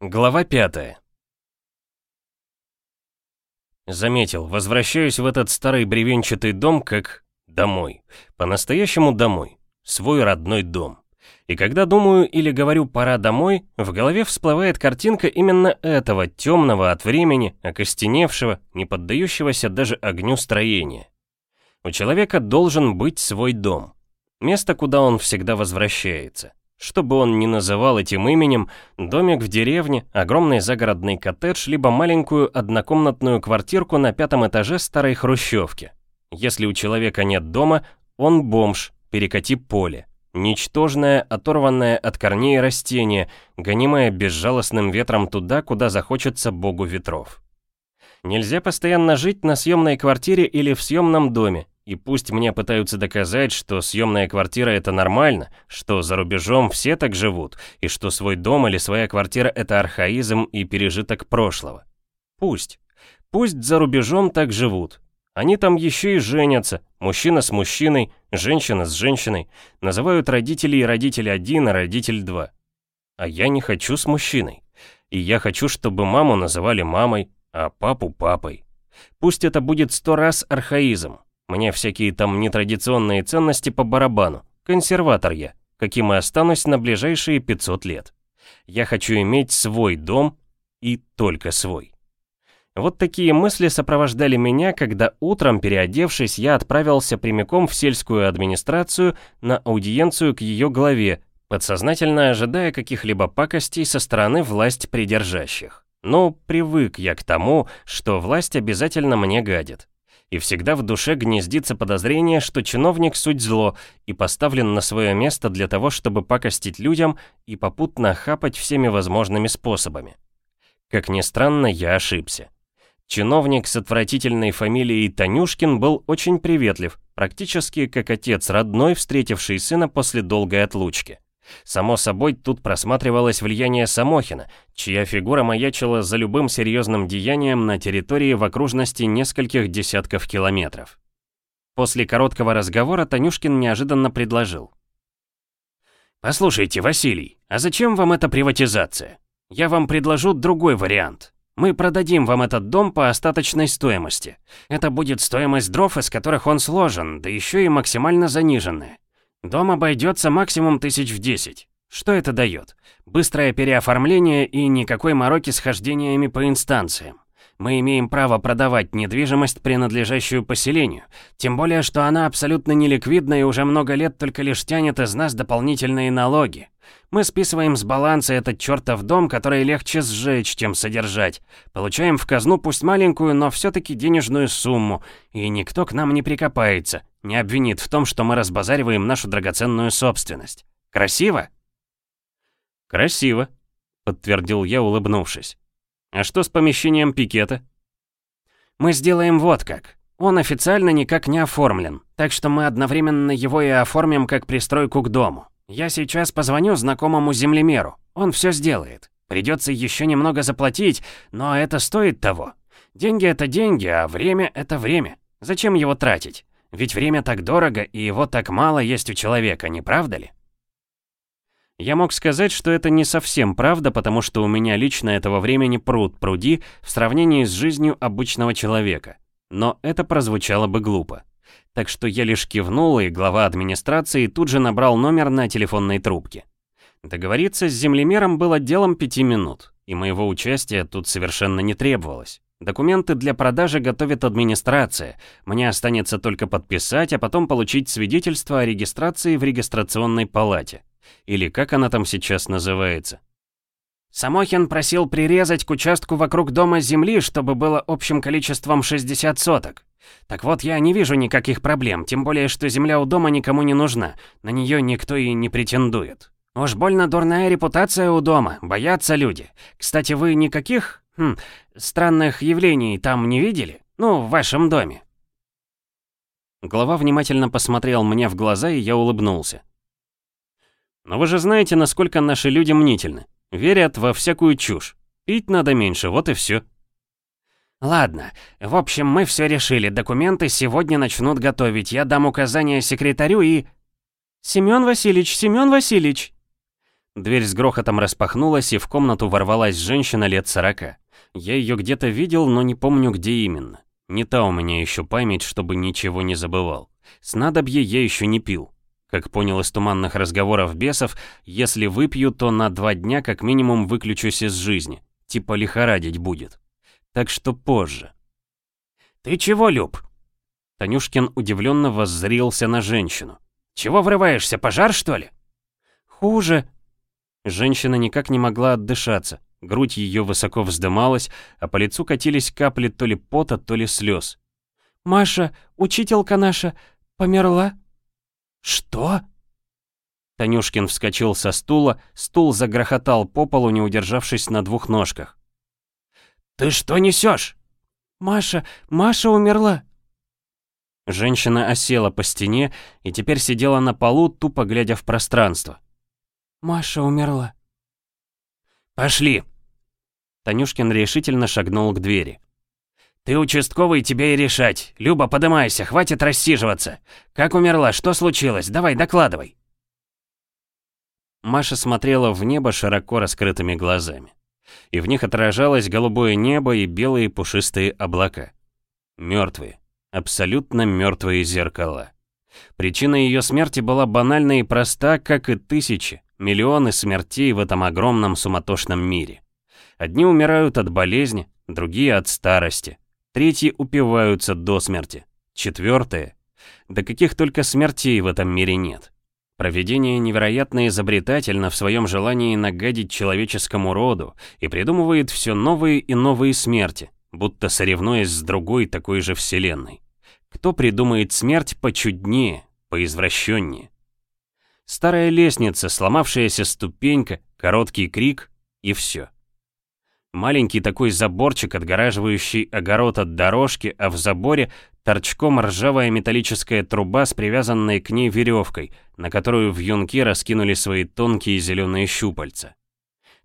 Глава 5 Заметил, возвращаюсь в этот старый бревенчатый дом как домой. По-настоящему домой. Свой родной дом. И когда думаю или говорю «пора домой», в голове всплывает картинка именно этого темного от времени, окостеневшего, не поддающегося даже огню строения. У человека должен быть свой дом. Место, куда он всегда возвращается. Что бы он ни называл этим именем, домик в деревне, огромный загородный коттедж, либо маленькую однокомнатную квартирку на пятом этаже старой хрущевки. Если у человека нет дома, он бомж, перекати поле. Ничтожное, оторванное от корней растение, гонимое безжалостным ветром туда, куда захочется богу ветров. Нельзя постоянно жить на съемной квартире или в съемном доме, и пусть мне пытаются доказать, что съемная квартира это нормально, что за рубежом все так живут, и что свой дом или своя квартира это архаизм и пережиток прошлого. Пусть. Пусть за рубежом так живут. Они там еще и женятся, мужчина с мужчиной, женщина с женщиной, называют родителей родитель один, а родитель два. А я не хочу с мужчиной. И я хочу, чтобы маму называли мамой, а папу папой. Пусть это будет сто раз архаизм, мне всякие там нетрадиционные ценности по барабану. Консерватор я, каким и останусь на ближайшие 500 лет. Я хочу иметь свой дом и только свой. Вот такие мысли сопровождали меня, когда утром, переодевшись, я отправился прямиком в сельскую администрацию на аудиенцию к ее главе, подсознательно ожидая каких-либо пакостей со стороны власть придержащих. Но привык я к тому, что власть обязательно мне гадит и всегда в душе гнездится подозрение, что чиновник суть зло и поставлен на свое место для того, чтобы покостить людям и попутно хапать всеми возможными способами. Как ни странно, я ошибся. Чиновник с отвратительной фамилией Танюшкин был очень приветлив, практически как отец родной, встретивший сына после долгой отлучки. Само собой, тут просматривалось влияние Самохина, чья фигура маячила за любым серьезным деянием на территории в окружности нескольких десятков километров. После короткого разговора Танюшкин неожиданно предложил. «Послушайте, Василий, а зачем вам эта приватизация? Я вам предложу другой вариант. Мы продадим вам этот дом по остаточной стоимости. Это будет стоимость дров, из которых он сложен, да еще и максимально заниженная. Дом обойдется максимум тысяч в 10. Что это дает? Быстрое переоформление и никакой мороки с хождениями по инстанциям. Мы имеем право продавать недвижимость, принадлежащую поселению, тем более, что она абсолютно неликвидна и уже много лет только лишь тянет из нас дополнительные налоги. Мы списываем с баланса этот чертов дом, который легче сжечь, чем содержать. Получаем в казну пусть маленькую, но все-таки денежную сумму, и никто к нам не прикопается, не обвинит в том, что мы разбазариваем нашу драгоценную собственность. Красиво? Красиво, подтвердил я, улыбнувшись. А что с помещением пикета? Мы сделаем вот как. Он официально никак не оформлен, так что мы одновременно его и оформим как пристройку к дому. Я сейчас позвоню знакомому землемеру, он все сделает. Придется еще немного заплатить, но это стоит того. Деньги это деньги, а время это время. Зачем его тратить? Ведь время так дорого, и его так мало есть у человека, не правда ли? Я мог сказать, что это не совсем правда, потому что у меня лично этого времени пруд пруди в сравнении с жизнью обычного человека. Но это прозвучало бы глупо. Так что я лишь кивнул, и глава администрации тут же набрал номер на телефонной трубке. Договориться с землемером было делом пяти минут, и моего участия тут совершенно не требовалось. Документы для продажи готовит администрация. Мне останется только подписать, а потом получить свидетельство о регистрации в регистрационной палате. Или как она там сейчас называется. Самохин просил прирезать к участку вокруг дома земли, чтобы было общим количеством 60 соток. Так вот, я не вижу никаких проблем, тем более, что земля у дома никому не нужна, на нее никто и не претендует. Уж больно дурная репутация у дома, боятся люди. Кстати, вы никаких Хм, странных явлений там не видели? Ну, в вашем доме. Глава внимательно посмотрел мне в глаза, и я улыбнулся. Но вы же знаете, насколько наши люди мнительны. Верят во всякую чушь. Пить надо меньше, вот и все. Ладно, в общем, мы все решили. Документы сегодня начнут готовить. Я дам указания секретарю и... Семён Васильевич, Семён Васильевич! Дверь с грохотом распахнулась, и в комнату ворвалась женщина лет сорока. Я ее где-то видел, но не помню, где именно. Не та у меня еще память, чтобы ничего не забывал. Снадобье я еще не пил. Как понял из туманных разговоров бесов, если выпью, то на два дня как минимум выключусь из жизни. Типа лихорадить будет. Так что позже. «Ты чего, Люб?» Танюшкин удивленно воззрился на женщину. «Чего врываешься, пожар, что ли?» «Хуже». Женщина никак не могла отдышаться. Грудь ее высоко вздымалась, а по лицу катились капли то ли пота, то ли слез. «Маша, учителька наша, померла?» «Что?» Танюшкин вскочил со стула, стул загрохотал по полу, не удержавшись на двух ножках. «Ты что несешь?» «Маша, Маша умерла!» Женщина осела по стене и теперь сидела на полу, тупо глядя в пространство. «Маша умерла». «Пошли!» Танюшкин решительно шагнул к двери. «Ты участковый, тебе и решать. Люба, подымайся, хватит рассиживаться. Как умерла, что случилось? Давай, докладывай». Маша смотрела в небо широко раскрытыми глазами. И в них отражалось голубое небо и белые пушистые облака. Мертвые, абсолютно мертвые зеркала. Причина ее смерти была банальна и проста, как и тысячи, миллионы смертей в этом огромном суматошном мире. Одни умирают от болезни, другие от старости, третьи упиваются до смерти, четвертые... Да каких только смертей в этом мире нет. Проведение невероятно изобретательно в своем желании нагадить человеческому роду и придумывает все новые и новые смерти, будто соревнуясь с другой такой же вселенной. Кто придумает смерть почуднее, поизвращеннее? Старая лестница, сломавшаяся ступенька, короткий крик и все. Маленький такой заборчик, отгораживающий огород от дорожки, а в заборе торчком ржавая металлическая труба с привязанной к ней веревкой, на которую вьюнки раскинули свои тонкие зеленые щупальца.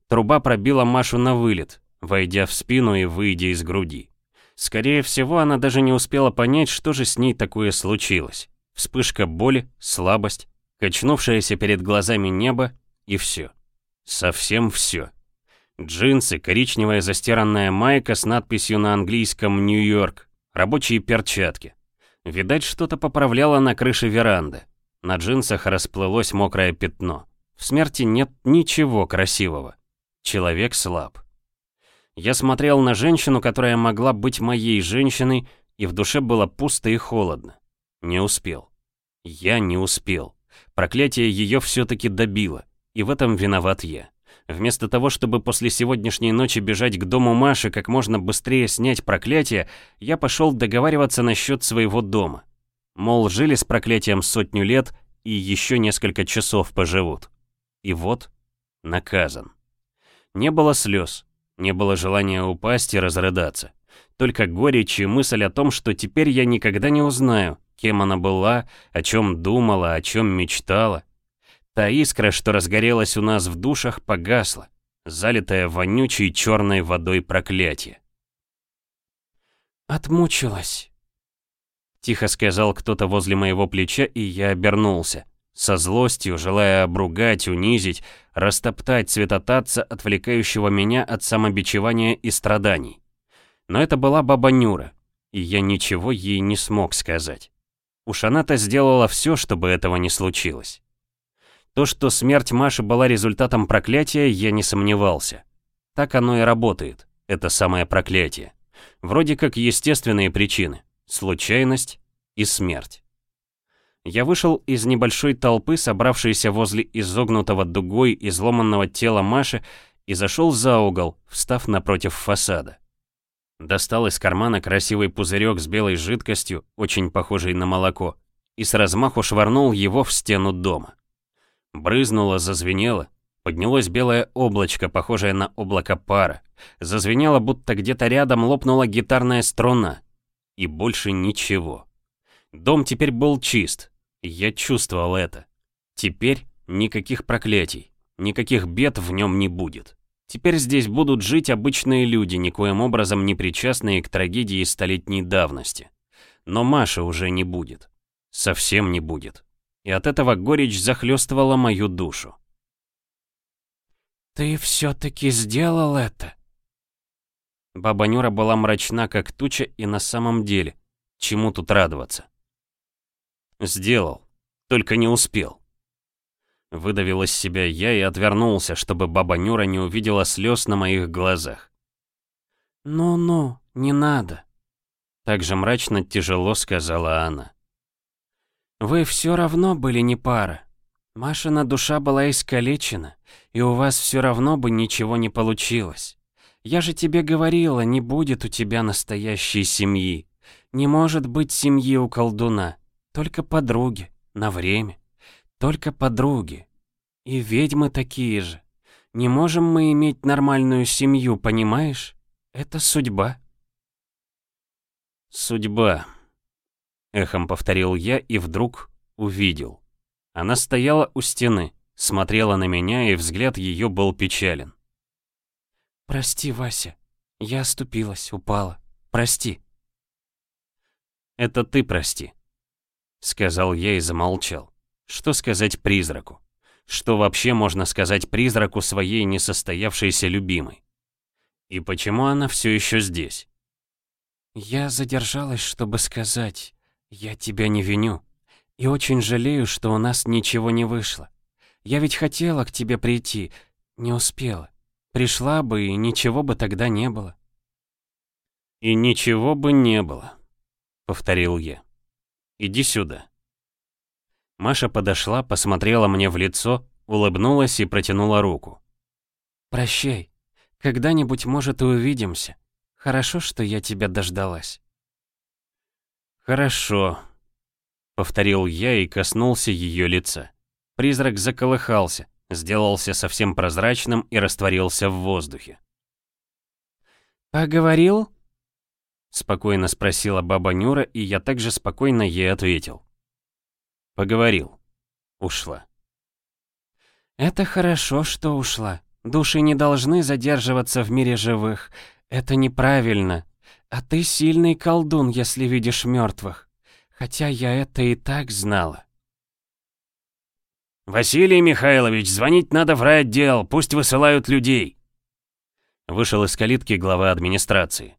Труба пробила Машу на вылет, войдя в спину и выйдя из груди. Скорее всего, она даже не успела понять, что же с ней такое случилось. Вспышка боли, слабость, качнувшееся перед глазами небо и все. Совсем все. Джинсы, коричневая застиранная майка с надписью на английском «Нью-Йорк», рабочие перчатки. Видать, что-то поправляло на крыше веранды. На джинсах расплылось мокрое пятно. В смерти нет ничего красивого. Человек слаб. Я смотрел на женщину, которая могла быть моей женщиной, и в душе было пусто и холодно. Не успел. Я не успел. Проклятие ее все-таки добило, и в этом виноват я. Вместо того, чтобы после сегодняшней ночи бежать к дому Маши как можно быстрее снять проклятие, я пошел договариваться насчет своего дома. Мол, жили с проклятием сотню лет и еще несколько часов поживут. И вот, наказан. Не было слез, не было желания упасть и разрыдаться. Только горечь и мысль о том, что теперь я никогда не узнаю, кем она была, о чем думала, о чем мечтала. Та искра, что разгорелась у нас в душах, погасла, залитая вонючей черной водой проклятие. «Отмучилась», — тихо сказал кто-то возле моего плеча, и я обернулся, со злостью, желая обругать, унизить, растоптать цветотатца, отвлекающего меня от самобичевания и страданий. Но это была баба Нюра, и я ничего ей не смог сказать. Уж она-то сделала все, чтобы этого не случилось. То, что смерть Маши была результатом проклятия, я не сомневался. Так оно и работает, это самое проклятие. Вроде как естественные причины, случайность и смерть. Я вышел из небольшой толпы, собравшейся возле изогнутого дугой изломанного тела Маши, и зашел за угол, встав напротив фасада. Достал из кармана красивый пузырек с белой жидкостью, очень похожей на молоко, и с размаху швырнул его в стену дома. Брызнуло, зазвенело. Поднялось белое облачко, похожее на облако пара. Зазвенело, будто где-то рядом лопнула гитарная струна. И больше ничего. Дом теперь был чист. Я чувствовал это. Теперь никаких проклятий, никаких бед в нем не будет. Теперь здесь будут жить обычные люди, никоим образом не причастные к трагедии столетней давности. Но Маша уже не будет. Совсем не будет и от этого горечь захлестывала мою душу. «Ты все-таки сделал это?» Баба Нюра была мрачна, как туча, и на самом деле, чему тут радоваться? «Сделал, только не успел». Выдавил из себя я и отвернулся, чтобы баба Нюра не увидела слез на моих глазах. «Ну-ну, не надо», — так же мрачно тяжело сказала она. «Вы все равно были не пара. Машина душа была искалечена, и у вас все равно бы ничего не получилось. Я же тебе говорила, не будет у тебя настоящей семьи. Не может быть семьи у колдуна, только подруги, на время. Только подруги. И ведьмы такие же. Не можем мы иметь нормальную семью, понимаешь? Это судьба. Судьба. Эхом повторил я и вдруг увидел. Она стояла у стены, смотрела на меня, и взгляд ее был печален. «Прости, Вася. Я оступилась, упала. Прости». «Это ты прости», — сказал я и замолчал. Что сказать призраку? Что вообще можно сказать призраку своей несостоявшейся любимой? И почему она все еще здесь? «Я задержалась, чтобы сказать, я тебя не виню», и очень жалею, что у нас ничего не вышло. Я ведь хотела к тебе прийти, не успела. Пришла бы, и ничего бы тогда не было. И ничего бы не было, повторил я. Иди сюда. Маша подошла, посмотрела мне в лицо, улыбнулась и протянула руку. «Прощай. Когда-нибудь, может, и увидимся. Хорошо, что я тебя дождалась». «Хорошо», — повторил я и коснулся ее лица. Призрак заколыхался, сделался совсем прозрачным и растворился в воздухе. «Поговорил?» — спокойно спросила баба Нюра, и я также спокойно ей ответил. «Поговорил. Ушла». «Это хорошо, что ушла. Души не должны задерживаться в мире живых. Это неправильно. А ты сильный колдун, если видишь мертвых. Хотя я это и так знала. «Василий Михайлович, звонить надо в райотдел, пусть высылают людей!» Вышел из калитки глава администрации.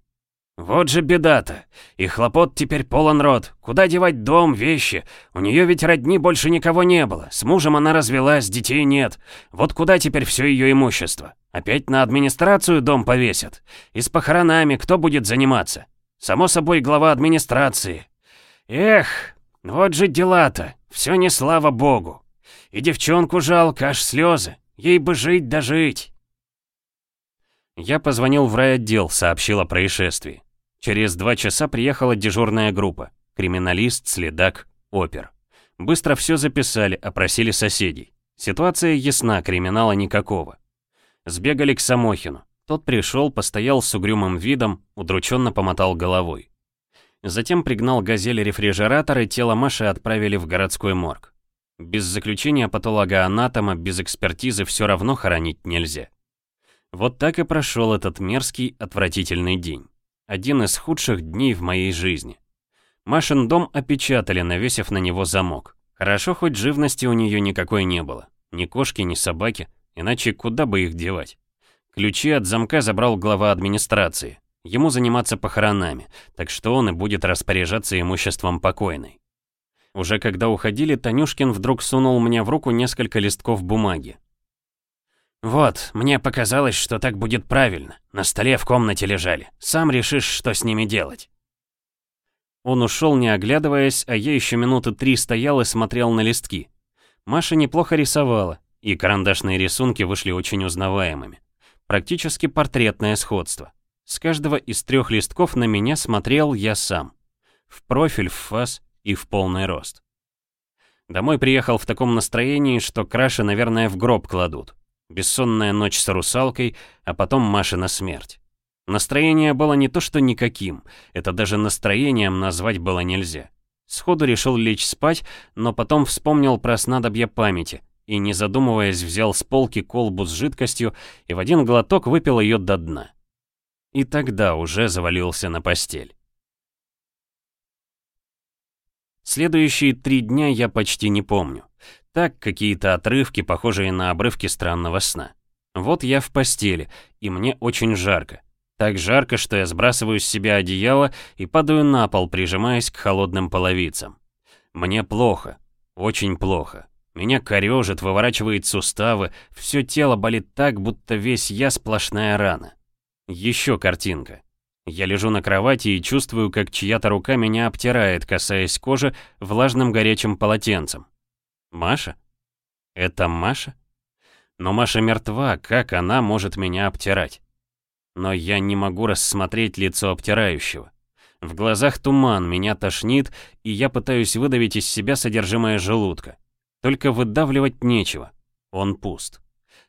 «Вот же беда-то! И хлопот теперь полон рот. Куда девать дом, вещи? У нее ведь родни больше никого не было. С мужем она развелась, детей нет. Вот куда теперь все ее имущество? Опять на администрацию дом повесят? И с похоронами кто будет заниматься? Само собой, глава администрации. Эх, вот же дела-то, все не слава богу. И девчонку жалко, аж слезы, ей бы жить да жить. Я позвонил в райотдел, сообщил о происшествии. Через два часа приехала дежурная группа. Криминалист, следак, опер. Быстро все записали, опросили соседей. Ситуация ясна, криминала никакого. Сбегали к Самохину. Тот пришел, постоял с угрюмым видом, удрученно помотал головой. Затем пригнал газель-рефрижератор и тело Маши отправили в городской морг. Без заключения патолога-анатома, без экспертизы все равно хоронить нельзя. Вот так и прошел этот мерзкий, отвратительный день. Один из худших дней в моей жизни. Машин дом опечатали, навесив на него замок. Хорошо, хоть живности у нее никакой не было. Ни кошки, ни собаки, иначе куда бы их девать? Ключи от замка забрал глава администрации. Ему заниматься похоронами, так что он и будет распоряжаться имуществом покойной. Уже когда уходили, Танюшкин вдруг сунул мне в руку несколько листков бумаги. «Вот, мне показалось, что так будет правильно. На столе в комнате лежали. Сам решишь, что с ними делать». Он ушел, не оглядываясь, а я еще минуты три стоял и смотрел на листки. Маша неплохо рисовала, и карандашные рисунки вышли очень узнаваемыми. Практически портретное сходство. С каждого из трех листков на меня смотрел я сам. В профиль, в фас и в полный рост. Домой приехал в таком настроении, что краши, наверное, в гроб кладут. Бессонная ночь с русалкой, а потом Машина смерть. Настроение было не то что никаким, это даже настроением назвать было нельзя. Сходу решил лечь спать, но потом вспомнил про снадобье памяти и, не задумываясь, взял с полки колбу с жидкостью и в один глоток выпил ее до дна и тогда уже завалился на постель. Следующие три дня я почти не помню. Так, какие-то отрывки, похожие на обрывки странного сна. Вот я в постели, и мне очень жарко. Так жарко, что я сбрасываю с себя одеяло и падаю на пол, прижимаясь к холодным половицам. Мне плохо, очень плохо. Меня корежит, выворачивает суставы, все тело болит так, будто весь я сплошная рана. Еще картинка. Я лежу на кровати и чувствую, как чья-то рука меня обтирает, касаясь кожи влажным горячим полотенцем. Маша? Это Маша? Но Маша мертва, как она может меня обтирать? Но я не могу рассмотреть лицо обтирающего. В глазах туман, меня тошнит, и я пытаюсь выдавить из себя содержимое желудка. Только выдавливать нечего. Он пуст.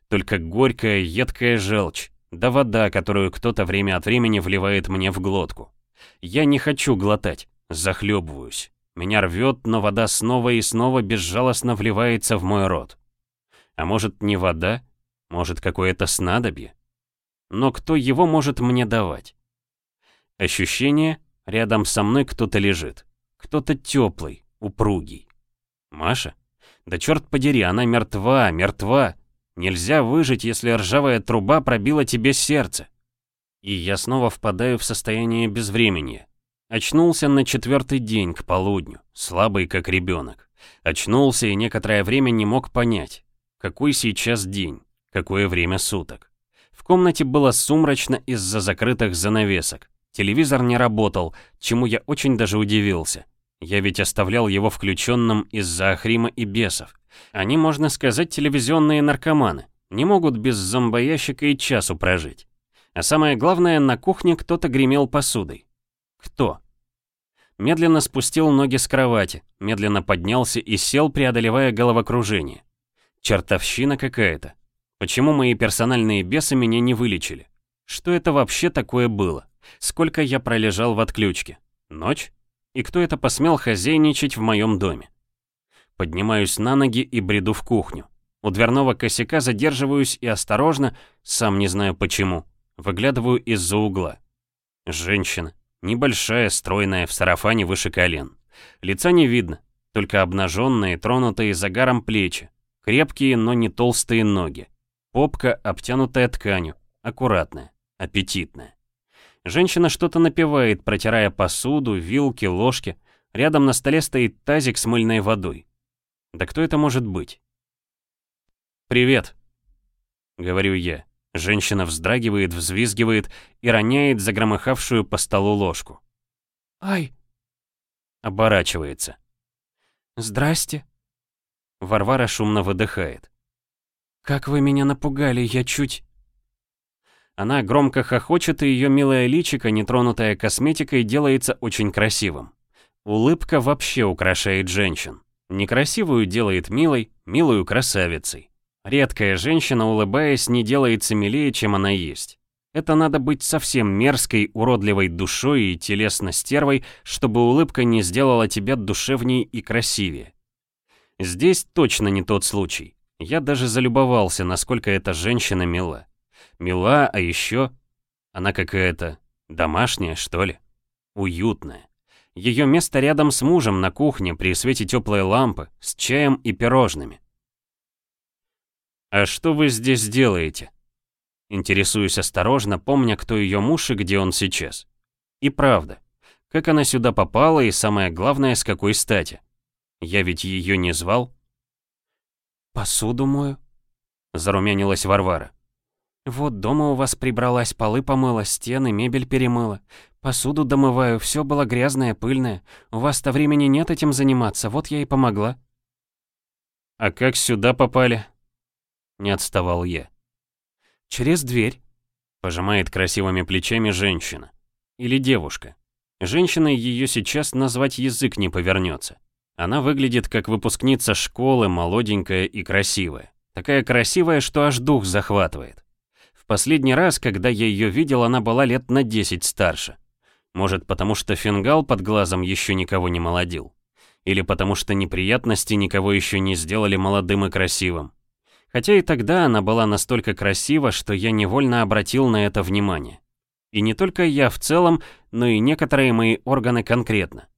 Только горькая, едкая желчь, да вода, которую кто-то время от времени вливает мне в глотку. Я не хочу глотать, захлебываюсь. Меня рвет, но вода снова и снова безжалостно вливается в мой рот. А может, не вода? Может, какое-то снадобье? Но кто его может мне давать? Ощущение, рядом со мной кто-то лежит. Кто-то теплый, упругий. Маша? Да черт подери, она мертва, мертва. Нельзя выжить, если ржавая труба пробила тебе сердце. И я снова впадаю в состояние безвременья. Очнулся на четвертый день к полудню, слабый как ребенок. Очнулся и некоторое время не мог понять, какой сейчас день, какое время суток. В комнате было сумрачно из-за закрытых занавесок. Телевизор не работал, чему я очень даже удивился. Я ведь оставлял его включенным из-за Ахрима и бесов. Они, можно сказать, телевизионные наркоманы. Не могут без зомбоящика и часу прожить. А самое главное, на кухне кто-то гремел посудой. Кто? Медленно спустил ноги с кровати, медленно поднялся и сел, преодолевая головокружение. Чертовщина какая-то. Почему мои персональные бесы меня не вылечили? Что это вообще такое было? Сколько я пролежал в отключке? Ночь? И кто это посмел хозяйничать в моем доме? Поднимаюсь на ноги и бреду в кухню. У дверного косяка задерживаюсь и осторожно, сам не знаю почему, выглядываю из-за угла. Женщина. Небольшая, стройная, в сарафане выше колен. Лица не видно, только обнаженные, тронутые загаром плечи. Крепкие, но не толстые ноги. Попка, обтянутая тканью, аккуратная, аппетитная. Женщина что-то напевает, протирая посуду, вилки, ложки. Рядом на столе стоит тазик с мыльной водой. Да кто это может быть? «Привет», — говорю я. Женщина вздрагивает, взвизгивает и роняет загромыхавшую по столу ложку. «Ай!» Оборачивается. «Здрасте!» Варвара шумно выдыхает. «Как вы меня напугали, я чуть...» Она громко хохочет, и ее милое личико, нетронутое косметикой, делается очень красивым. Улыбка вообще украшает женщин. Некрасивую делает милой, милую красавицей. Редкая женщина, улыбаясь, не делается милее, чем она есть. Это надо быть совсем мерзкой, уродливой душой и телесно стервой, чтобы улыбка не сделала тебя душевней и красивее. Здесь точно не тот случай. Я даже залюбовался, насколько эта женщина мила. Мила, а еще... Она какая-то домашняя, что ли? Уютная. Ее место рядом с мужем на кухне при свете теплой лампы, с чаем и пирожными. «А что вы здесь делаете?» Интересуюсь осторожно, помня, кто ее муж и где он сейчас. И правда, как она сюда попала и самое главное, с какой стати. Я ведь ее не звал. «Посуду мою?» — зарумянилась Варвара. «Вот дома у вас прибралась, полы помыла, стены, мебель перемыла. Посуду домываю, все было грязное, пыльное. У вас-то времени нет этим заниматься, вот я и помогла». «А как сюда попали?» Не отставал я. «Через дверь», — пожимает красивыми плечами женщина. Или девушка. Женщиной ее сейчас назвать язык не повернется. Она выглядит как выпускница школы, молоденькая и красивая. Такая красивая, что аж дух захватывает. Последний раз, когда я ее видел, она была лет на 10 старше. Может, потому что фингал под глазом еще никого не молодил. Или потому что неприятности никого еще не сделали молодым и красивым. Хотя и тогда она была настолько красива, что я невольно обратил на это внимание. И не только я в целом, но и некоторые мои органы конкретно.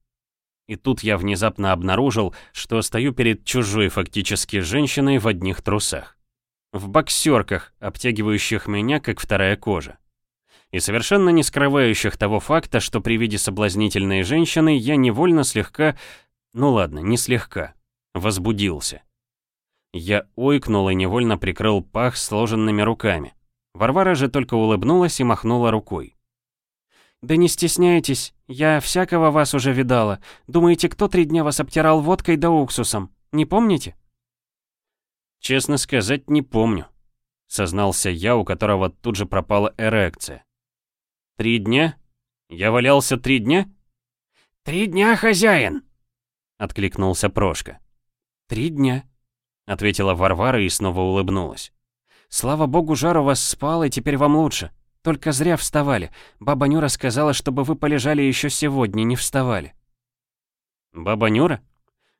И тут я внезапно обнаружил, что стою перед чужой фактически женщиной в одних трусах. В боксерках, обтягивающих меня, как вторая кожа. И совершенно не скрывающих того факта, что при виде соблазнительной женщины я невольно слегка... Ну ладно, не слегка. Возбудился. Я ойкнул и невольно прикрыл пах сложенными руками. Варвара же только улыбнулась и махнула рукой. «Да не стесняйтесь, я всякого вас уже видала. Думаете, кто три дня вас обтирал водкой да уксусом? Не помните?» «Честно сказать, не помню», — сознался я, у которого тут же пропала эрекция. «Три дня? Я валялся три дня?» «Три дня, хозяин!» — откликнулся Прошка. «Три дня», — ответила Варвара и снова улыбнулась. «Слава богу, жар у вас спал, и теперь вам лучше. Только зря вставали. Баба Нюра сказала, чтобы вы полежали еще сегодня, не вставали». «Баба Нюра?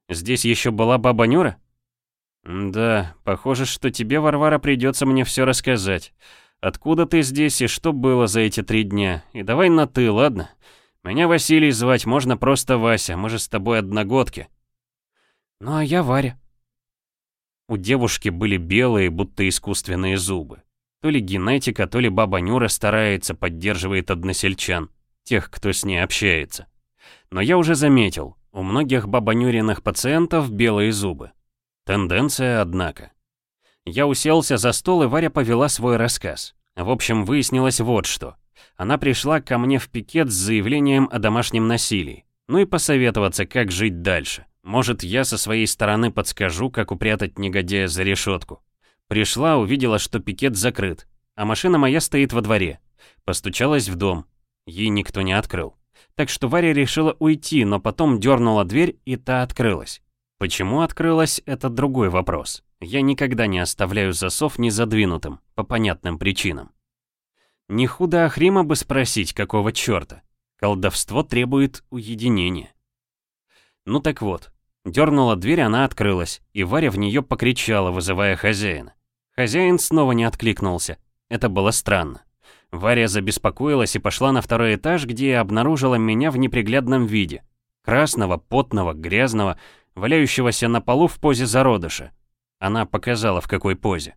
Здесь еще была баба Нюра?» «Да, похоже, что тебе, Варвара, придется мне все рассказать. Откуда ты здесь и что было за эти три дня? И давай на «ты», ладно? Меня Василий звать, можно просто Вася, мы же с тобой одногодки». «Ну а я Варя». У девушки были белые, будто искусственные зубы. То ли генетика, то ли баба Нюра старается, поддерживает односельчан, тех, кто с ней общается. Но я уже заметил, у многих бабанюриных пациентов белые зубы. Тенденция, однако. Я уселся за стол, и Варя повела свой рассказ. В общем, выяснилось вот что. Она пришла ко мне в пикет с заявлением о домашнем насилии. Ну и посоветоваться, как жить дальше. Может, я со своей стороны подскажу, как упрятать негодяя за решетку. Пришла, увидела, что пикет закрыт, а машина моя стоит во дворе. Постучалась в дом. Ей никто не открыл. Так что Варя решила уйти, но потом дернула дверь, и та открылась. Почему открылась, это другой вопрос. Я никогда не оставляю засов незадвинутым, по понятным причинам. Не худо Ахрима бы спросить, какого черта. Колдовство требует уединения. Ну так вот, дернула дверь, она открылась, и Варя в нее покричала, вызывая хозяина. Хозяин снова не откликнулся. Это было странно. Варя забеспокоилась и пошла на второй этаж, где обнаружила меня в неприглядном виде. Красного, потного, грязного, валяющегося на полу в позе зародыша. Она показала, в какой позе.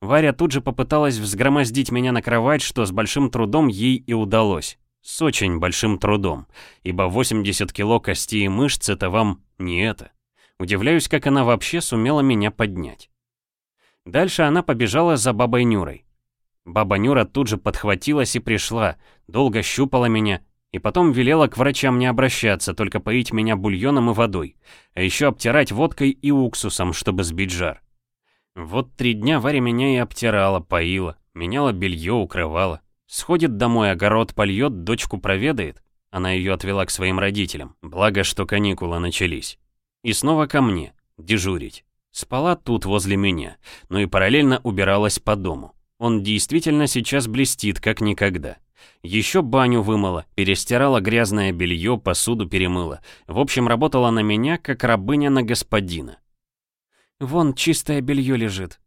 Варя тут же попыталась взгромоздить меня на кровать, что с большим трудом ей и удалось. С очень большим трудом, ибо 80 кило кости и мышц — это вам не это. Удивляюсь, как она вообще сумела меня поднять. Дальше она побежала за бабой Нюрой. Баба Нюра тут же подхватилась и пришла, долго щупала меня, и потом велела к врачам не обращаться, только поить меня бульоном и водой, а еще обтирать водкой и уксусом, чтобы сбить жар. Вот три дня Варя меня и обтирала, поила, меняла белье, укрывала. Сходит домой, огород польет, дочку проведает. Она ее отвела к своим родителям, благо, что каникулы начались. И снова ко мне, дежурить. Спала тут возле меня, но и параллельно убиралась по дому. Он действительно сейчас блестит, как никогда. Еще баню вымыла, перестирала грязное белье, посуду перемыла. В общем, работала на меня, как рабыня на господина. «Вон чистое белье лежит».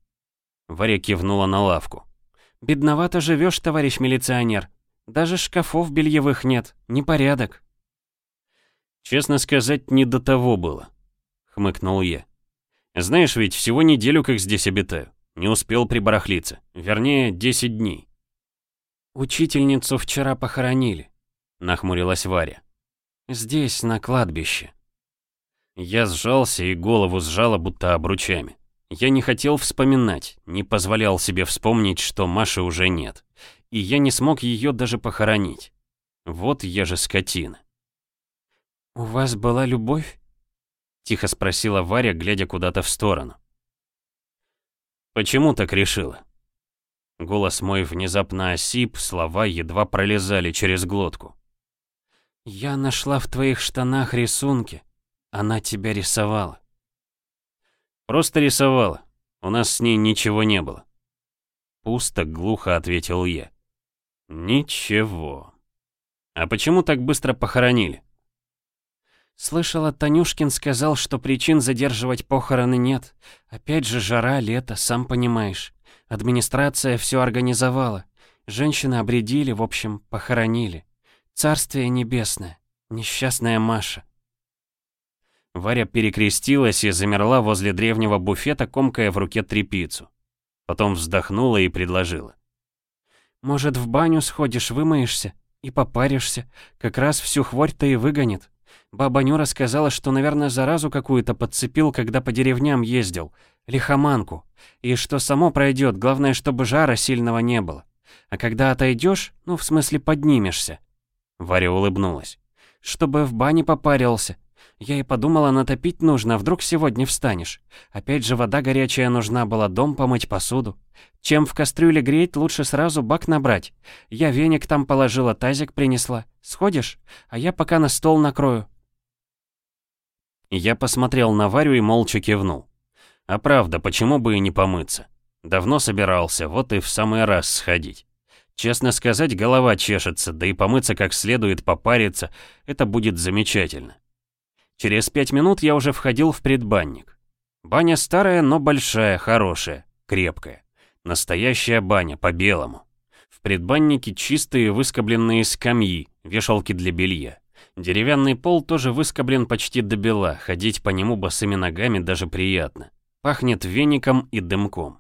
Варя кивнула на лавку. «Бедновато живешь, товарищ милиционер. Даже шкафов бельевых нет, непорядок». «Честно сказать, не до того было», — хмыкнул я. Знаешь, ведь всего неделю как здесь обитаю. Не успел прибарахлиться. Вернее, 10 дней. «Учительницу вчера похоронили», — нахмурилась Варя. «Здесь, на кладбище». Я сжался и голову сжала, будто обручами. Я не хотел вспоминать, не позволял себе вспомнить, что Маши уже нет. И я не смог ее даже похоронить. Вот я же скотина. «У вас была любовь?» — тихо спросила Варя, глядя куда-то в сторону. «Почему так решила?» Голос мой внезапно осип, слова едва пролезали через глотку. «Я нашла в твоих штанах рисунки. Она тебя рисовала». «Просто рисовала. У нас с ней ничего не было». Пусто, глухо ответил я. «Ничего. А почему так быстро похоронили?» Слышала, Танюшкин сказал, что причин задерживать похороны нет. Опять же жара, лето, сам понимаешь. Администрация все организовала. Женщины обредили, в общем, похоронили. Царствие небесное. Несчастная Маша. Варя перекрестилась и замерла возле древнего буфета, комкая в руке трепицу. Потом вздохнула и предложила. «Может, в баню сходишь, вымоешься и попаришься? Как раз всю хворь-то и выгонит. Баба Нюра сказала, что, наверное, заразу какую-то подцепил, когда по деревням ездил. Лихоманку. И что само пройдет, главное, чтобы жара сильного не было. А когда отойдешь, ну, в смысле, поднимешься». Варя улыбнулась. «Чтобы в бане попарился. Я и подумала, натопить нужно, вдруг сегодня встанешь. Опять же, вода горячая нужна была, дом помыть, посуду. Чем в кастрюле греть, лучше сразу бак набрать. Я веник там положила, тазик принесла. Сходишь? А я пока на стол накрою. Я посмотрел на Варю и молча кивнул. А правда, почему бы и не помыться? Давно собирался, вот и в самый раз сходить. Честно сказать, голова чешется, да и помыться как следует, попариться, это будет замечательно. Через пять минут я уже входил в предбанник. Баня старая, но большая, хорошая, крепкая. Настоящая баня, по-белому. В предбаннике чистые выскобленные скамьи, вешалки для белья. Деревянный пол тоже выскоблен почти до бела, ходить по нему босыми ногами даже приятно. Пахнет веником и дымком.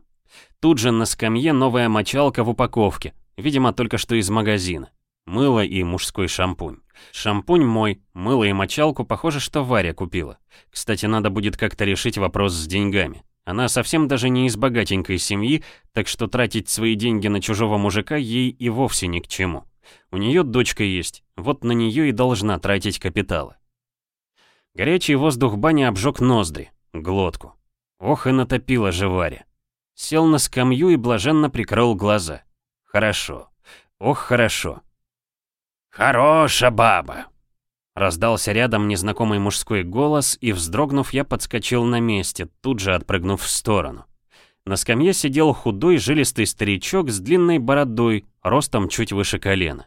Тут же на скамье новая мочалка в упаковке, видимо, только что из магазина. Мыло и мужской шампунь. Шампунь мой, мыло и мочалку, похоже, что Варя купила. Кстати, надо будет как-то решить вопрос с деньгами. Она совсем даже не из богатенькой семьи, так что тратить свои деньги на чужого мужика ей и вовсе ни к чему. У нее дочка есть, вот на нее и должна тратить капиталы. Горячий воздух бани обжег ноздри, глотку. Ох и натопила же Варя. Сел на скамью и блаженно прикрыл глаза. Хорошо. Ох, хорошо. «Хороша баба!» Раздался рядом незнакомый мужской голос, и, вздрогнув, я подскочил на месте, тут же отпрыгнув в сторону. На скамье сидел худой, жилистый старичок с длинной бородой, ростом чуть выше колена.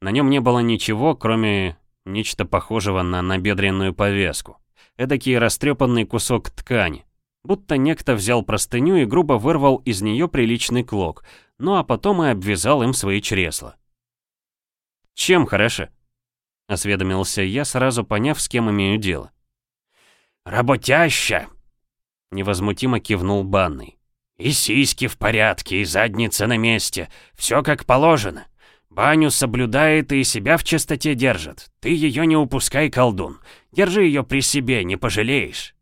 На нем не было ничего, кроме нечто похожего на набедренную повязку. Эдакий растрепанный кусок ткани. Будто некто взял простыню и грубо вырвал из нее приличный клок, ну а потом и обвязал им свои чресла. «Чем хороши?» — осведомился я, сразу поняв, с кем имею дело. «Работяща!» — невозмутимо кивнул банный. «И сиськи в порядке, и задница на месте. Все как положено. Баню соблюдает и себя в чистоте держит. Ты ее не упускай, колдун. Держи ее при себе, не пожалеешь».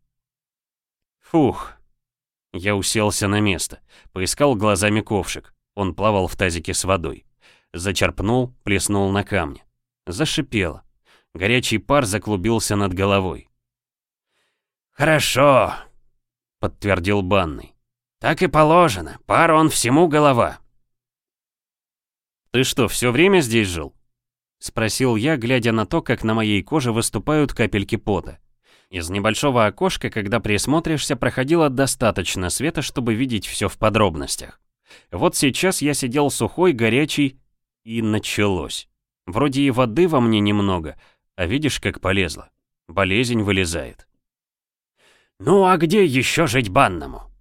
Фух. Я уселся на место, поискал глазами ковшик. Он плавал в тазике с водой. Зачерпнул, плеснул на камни. Зашипело. Горячий пар заклубился над головой. «Хорошо», — подтвердил банный. «Так и положено. Пар он всему голова». «Ты что, все время здесь жил?» — спросил я, глядя на то, как на моей коже выступают капельки пота. Из небольшого окошка, когда присмотришься, проходило достаточно света, чтобы видеть все в подробностях. Вот сейчас я сидел сухой, горячий и началось. Вроде и воды во мне немного, а видишь, как полезла. Болезнь вылезает. «Ну а где еще жить банному?»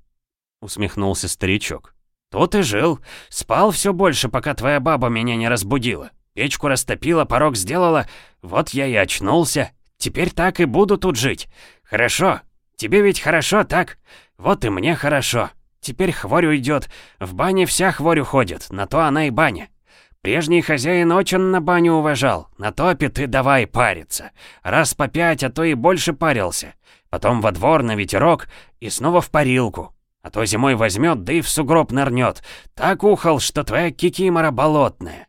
Усмехнулся старичок. «Тут и жил. Спал все больше, пока твоя баба меня не разбудила. Печку растопила, порог сделала. Вот я и очнулся. Теперь так и буду тут жить. Хорошо. Тебе ведь хорошо, так? Вот и мне хорошо. Теперь хворь уйдет. В бане вся хворь уходит, на то она и баня. Прежний хозяин очень на баню уважал. На топе ты давай париться. Раз по пять, а то и больше парился. Потом во двор на ветерок и снова в парилку. А то зимой возьмет, да и в сугроб нырнет. Так ухал, что твоя кикимора болотная.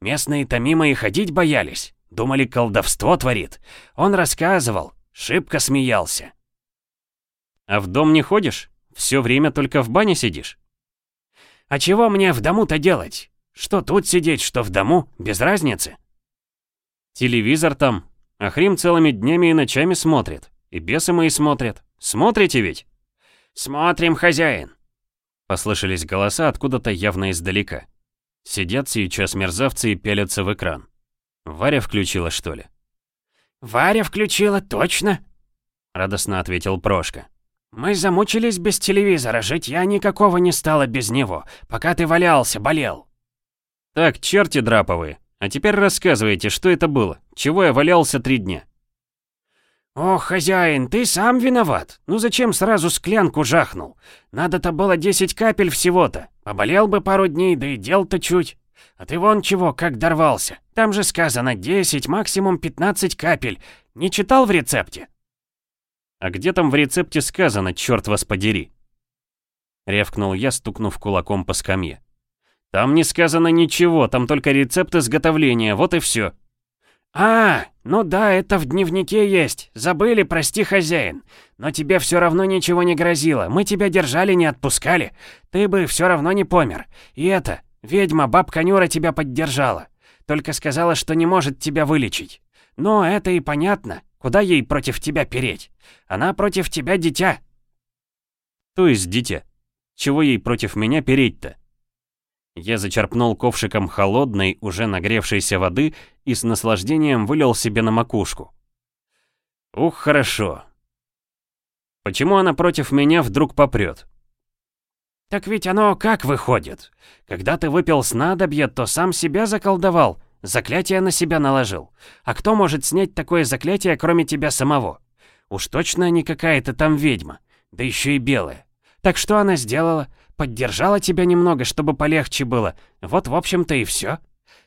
Местные томимо и ходить боялись. Думали, колдовство творит. Он рассказывал, шибко смеялся. «А в дом не ходишь? Все время только в бане сидишь?» «А чего мне в дому-то делать? Что тут сидеть, что в дому, без разницы. Телевизор там. Ахрим целыми днями и ночами смотрит. И бесы мои смотрят. Смотрите ведь? Смотрим, хозяин. Послышались голоса откуда-то явно издалека. Сидят сейчас мерзавцы и пялятся в экран. Варя включила, что ли? «Варя включила, точно?» Радостно ответил Прошка. «Мы замучились без телевизора, жить я никакого не стало без него, пока ты валялся, болел». «Так, черти драповые, а теперь рассказывайте, что это было? Чего я валялся три дня?» «О, хозяин, ты сам виноват. Ну зачем сразу склянку жахнул? Надо-то было 10 капель всего-то. Поболел бы пару дней, да и дел-то чуть. А ты вон чего, как дорвался. Там же сказано 10, максимум 15 капель. Не читал в рецепте?» «А где там в рецепте сказано, черт вас подери?» Ревкнул я, стукнув кулаком по скамье. «Там не сказано ничего, там только рецепт изготовления, вот и все. «А, ну да, это в дневнике есть. Забыли, прости, хозяин. Но тебе все равно ничего не грозило. Мы тебя держали, не отпускали. Ты бы все равно не помер. И это, ведьма, бабка Нюра тебя поддержала. Только сказала, что не может тебя вылечить. Но это и понятно. Куда ей против тебя переть? Она против тебя дитя». «То есть дитя? Чего ей против меня переть-то?» Я зачерпнул ковшиком холодной, уже нагревшейся воды и с наслаждением вылил себе на макушку. Ух, хорошо. Почему она против меня вдруг попрет? Так ведь оно как выходит? Когда ты выпил снадобье, то сам себя заколдовал, заклятие на себя наложил. А кто может снять такое заклятие, кроме тебя самого? Уж точно не какая-то там ведьма, да еще и белая. Так что она сделала? Поддержала тебя немного, чтобы полегче было. Вот, в общем-то, и все.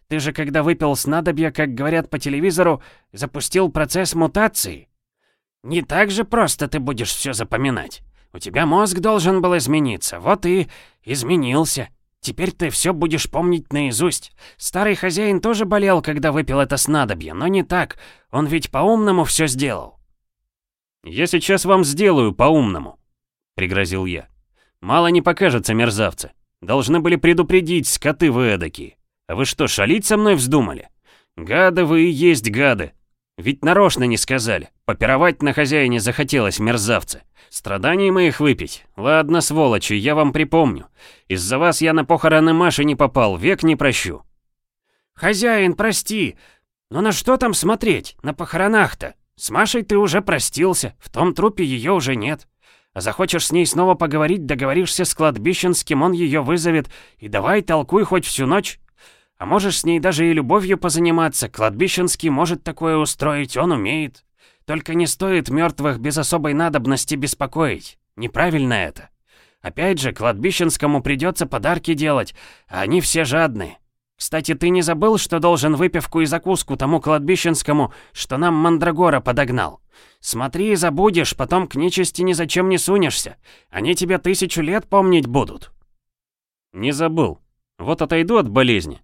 Ты же, когда выпил снадобье, как говорят по телевизору, запустил процесс мутации. Не так же просто ты будешь все запоминать. У тебя мозг должен был измениться, вот и изменился. Теперь ты все будешь помнить наизусть. Старый хозяин тоже болел, когда выпил это снадобье, но не так. Он ведь по-умному все сделал. «Я сейчас вам сделаю по-умному», — пригрозил я. Мало не покажется, мерзавцы. Должны были предупредить, скоты вы эдакие. А вы что, шалить со мной вздумали? Гады вы и есть гады. Ведь нарочно не сказали. Попировать на хозяине захотелось, мерзавцы. Страданий моих выпить. Ладно, сволочи, я вам припомню. Из-за вас я на похороны Маши не попал, век не прощу. Хозяин, прости. Но на что там смотреть? На похоронах-то. С Машей ты уже простился, в том трупе ее уже нет. А захочешь с ней снова поговорить, договоришься с кладбищенским, он ее вызовет, и давай толкуй хоть всю ночь. А можешь с ней даже и любовью позаниматься, кладбищенский может такое устроить, он умеет. Только не стоит мертвых без особой надобности беспокоить. Неправильно это. Опять же, кладбищенскому придется подарки делать, а они все жадные. Кстати, ты не забыл, что должен выпивку и закуску тому кладбищенскому, что нам Мандрагора подогнал? Смотри, забудешь, потом к нечисти ни зачем не сунешься. Они тебя тысячу лет помнить будут. Не забыл. Вот отойду от болезни.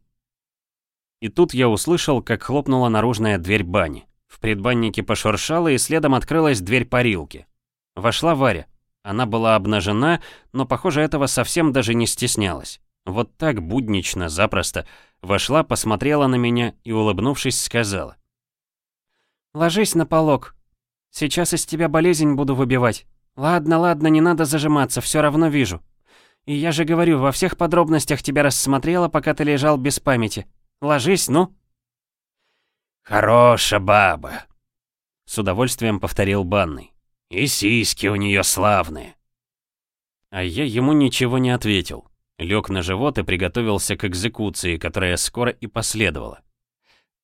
И тут я услышал, как хлопнула наружная дверь бани. В предбаннике пошуршало, и следом открылась дверь парилки. Вошла Варя. Она была обнажена, но, похоже, этого совсем даже не стеснялась. Вот так буднично, запросто. Вошла, посмотрела на меня и, улыбнувшись, сказала. «Ложись на полок. Сейчас из тебя болезнь буду выбивать. Ладно, ладно, не надо зажиматься, все равно вижу. И я же говорю, во всех подробностях тебя рассмотрела, пока ты лежал без памяти. Ложись, ну». «Хороша баба», — с удовольствием повторил Банный. «И сиськи у нее славные». А я ему ничего не ответил. Лег на живот и приготовился к экзекуции, которая скоро и последовала.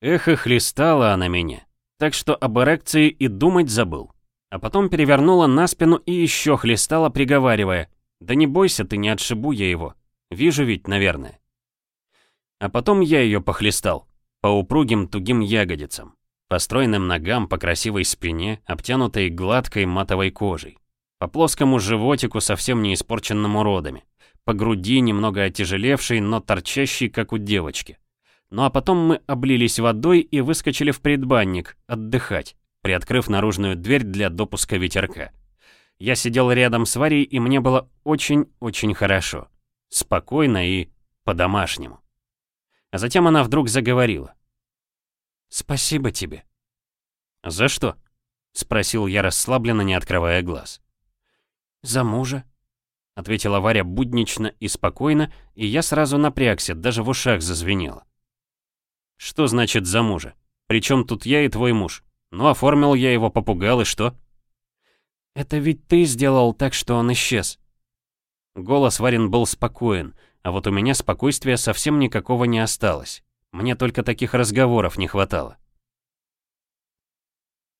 Эх, и хлестала она меня, так что об эрекции и думать забыл. А потом перевернула на спину и еще хлестала, приговаривая, «Да не бойся ты, не отшибу я его. Вижу ведь, наверное». А потом я ее похлестал, по упругим тугим ягодицам, по стройным ногам, по красивой спине, обтянутой гладкой матовой кожей, по плоскому животику, совсем не испорченному родами по груди, немного отяжелевшей, но торчащей, как у девочки. Ну а потом мы облились водой и выскочили в предбанник, отдыхать, приоткрыв наружную дверь для допуска ветерка. Я сидел рядом с Варей, и мне было очень-очень хорошо. Спокойно и по-домашнему. А затем она вдруг заговорила. «Спасибо тебе». «За что?» — спросил я расслабленно, не открывая глаз. «За мужа», — ответила Варя буднично и спокойно, и я сразу напрягся, даже в ушах зазвенело. «Что значит за мужа? Причем тут я и твой муж? Ну, оформил я его, попугал, и что?» «Это ведь ты сделал так, что он исчез». Голос Варин был спокоен, а вот у меня спокойствия совсем никакого не осталось. Мне только таких разговоров не хватало.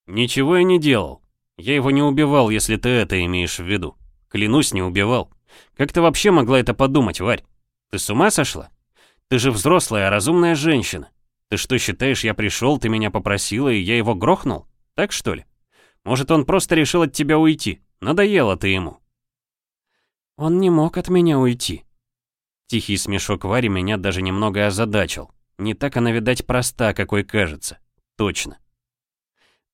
Ничего я не делал. Я его не убивал, если ты это имеешь в виду. Клянусь, не убивал. Как ты вообще могла это подумать, Варь? Ты с ума сошла? Ты же взрослая, разумная женщина. Ты что, считаешь, я пришел, ты меня попросила, и я его грохнул? Так что ли? Может, он просто решил от тебя уйти? Надоело ты ему. Он не мог от меня уйти. Тихий смешок Вари меня даже немного озадачил. Не так она, видать, проста, какой кажется. Точно.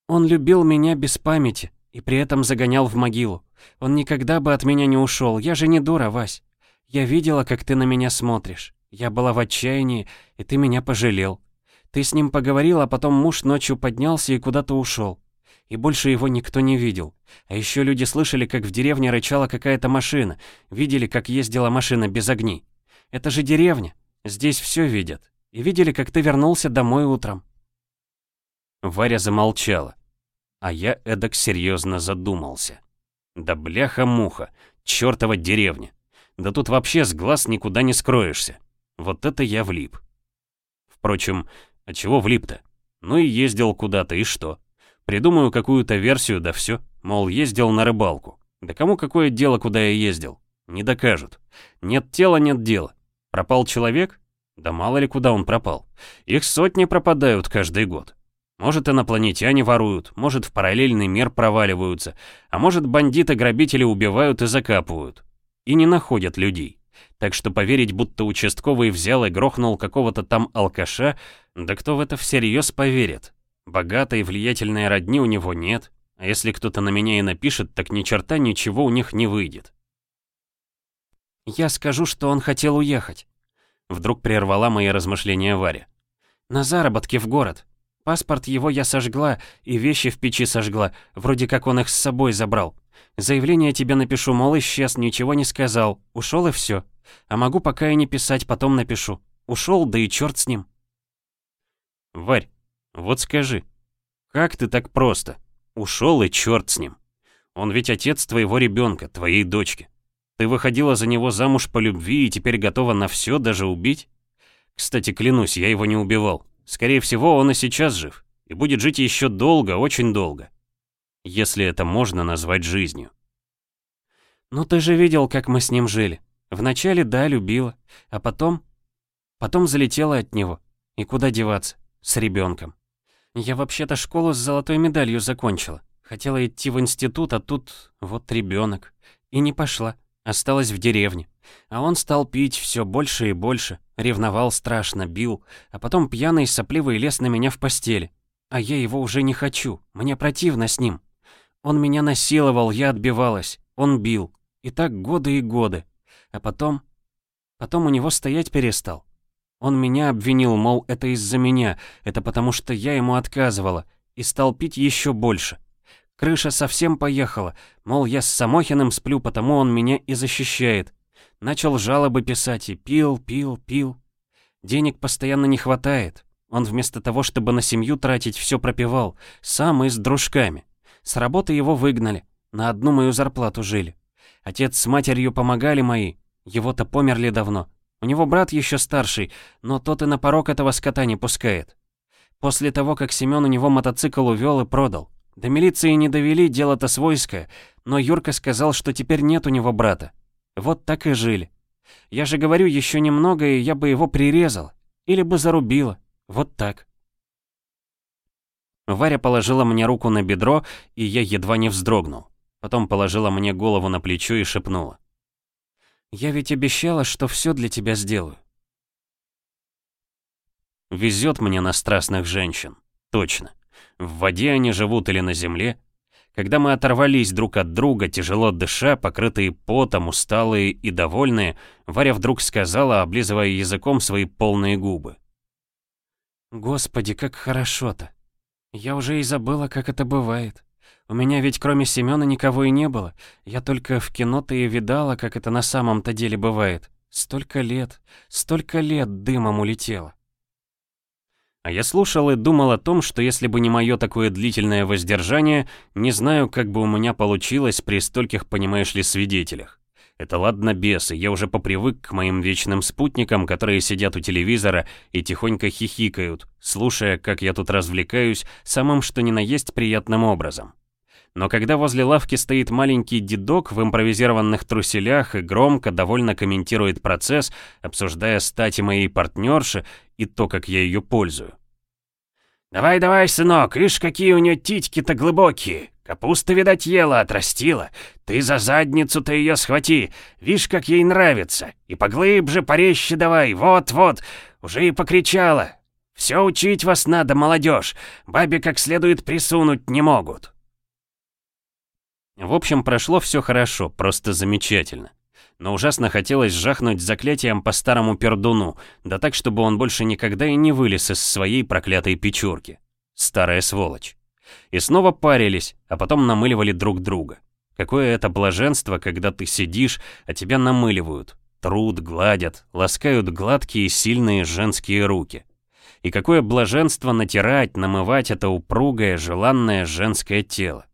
Он любил меня без памяти и при этом загонял в могилу. Он никогда бы от меня не ушел. Я же не дура, Вась. Я видела, как ты на меня смотришь. Я была в отчаянии, и ты меня пожалел. Ты с ним поговорил, а потом муж ночью поднялся и куда-то ушел. И больше его никто не видел. А еще люди слышали, как в деревне рычала какая-то машина. Видели, как ездила машина без огней. Это же деревня. Здесь все видят. И видели, как ты вернулся домой утром. Варя замолчала. А я эдак серьезно задумался. Да бляха-муха, чертова деревня. Да тут вообще с глаз никуда не скроешься. Вот это я влип. Впрочем, а чего влип-то? Ну и ездил куда-то, и что? Придумаю какую-то версию, да все. Мол, ездил на рыбалку. Да кому какое дело, куда я ездил? Не докажут. Нет тела, нет дела. Пропал человек? Да мало ли куда он пропал. Их сотни пропадают каждый год. Может, инопланетяне воруют, может, в параллельный мир проваливаются, а может, бандиты-грабители убивают и закапывают. И не находят людей. Так что поверить, будто участковый взял и грохнул какого-то там алкаша, да кто в это всерьез поверит? Богатой и влиятельной родни у него нет, а если кто-то на меня и напишет, так ни черта ничего у них не выйдет. «Я скажу, что он хотел уехать», — вдруг прервала мои размышления Варя. «На заработки в город. Паспорт его я сожгла и вещи в печи сожгла, вроде как он их с собой забрал. Заявление тебе напишу, мол, исчез, ничего не сказал, ушел и все. А могу пока и не писать, потом напишу. Ушел, да и черт с ним». «Варь, вот скажи, как ты так просто? Ушел и черт с ним. Он ведь отец твоего ребенка, твоей дочки. Ты выходила за него замуж по любви и теперь готова на все, даже убить? Кстати, клянусь, я его не убивал. Скорее всего, он и сейчас жив. И будет жить еще долго, очень долго. Если это можно назвать жизнью. Ну ты же видел, как мы с ним жили. Вначале, да, любила. А потом... Потом залетела от него. И куда деваться? С ребенком. Я вообще-то школу с золотой медалью закончила. Хотела идти в институт, а тут вот ребенок. И не пошла. Осталась в деревне. А он стал пить все больше и больше. Ревновал страшно, бил. А потом пьяный сопливый лез на меня в постели. А я его уже не хочу. Мне противно с ним. Он меня насиловал, я отбивалась. Он бил. И так годы и годы. А потом... Потом у него стоять перестал. Он меня обвинил, мол, это из-за меня, это потому что я ему отказывала, и стал пить еще больше. Крыша совсем поехала, мол, я с Самохиным сплю, потому он меня и защищает. Начал жалобы писать и пил, пил, пил. Денег постоянно не хватает. Он вместо того, чтобы на семью тратить, все пропивал, сам и с дружками. С работы его выгнали, на одну мою зарплату жили. Отец с матерью помогали мои, его-то померли давно. У него брат еще старший, но тот и на порог этого скота не пускает. После того, как Семен у него мотоцикл увел и продал. До милиции не довели, дело-то свойское, но Юрка сказал, что теперь нет у него брата. Вот так и жили. Я же говорю, еще немного, и я бы его прирезал. Или бы зарубила. Вот так. Варя положила мне руку на бедро, и я едва не вздрогнул. Потом положила мне голову на плечо и шепнула. «Я ведь обещала, что все для тебя сделаю». Везет мне на страстных женщин. Точно. В воде они живут или на земле. Когда мы оторвались друг от друга, тяжело дыша, покрытые потом, усталые и довольные, Варя вдруг сказала, облизывая языком свои полные губы. «Господи, как хорошо-то! Я уже и забыла, как это бывает. У меня ведь кроме Семёна никого и не было. Я только в кино-то и видала, как это на самом-то деле бывает. Столько лет, столько лет дымом улетело. А я слушал и думал о том, что если бы не мое такое длительное воздержание, не знаю, как бы у меня получилось при стольких, понимаешь ли, свидетелях. Это ладно бесы, я уже попривык к моим вечным спутникам, которые сидят у телевизора и тихонько хихикают, слушая, как я тут развлекаюсь, самым что ни на есть приятным образом. Но когда возле лавки стоит маленький дедок в импровизированных труселях и громко, довольно комментирует процесс, обсуждая стати моей партнерши и то, как я ее пользую. «Давай-давай, сынок, ишь, какие у нее титьки-то глубокие!» Капуста, видать, ела, отрастила. Ты за задницу-то ее схвати. Вишь, как ей нравится. И поглубже, порезче давай. Вот-вот. Уже и покричала. Все учить вас надо, молодежь. Бабе как следует присунуть не могут. В общем, прошло все хорошо, просто замечательно. Но ужасно хотелось жахнуть заклятием по старому пердуну, да так, чтобы он больше никогда и не вылез из своей проклятой печурки. Старая сволочь. И снова парились, а потом намыливали друг друга. Какое это блаженство, когда ты сидишь, а тебя намыливают. Труд, гладят, ласкают гладкие сильные женские руки. И какое блаженство натирать, намывать это упругое, желанное женское тело.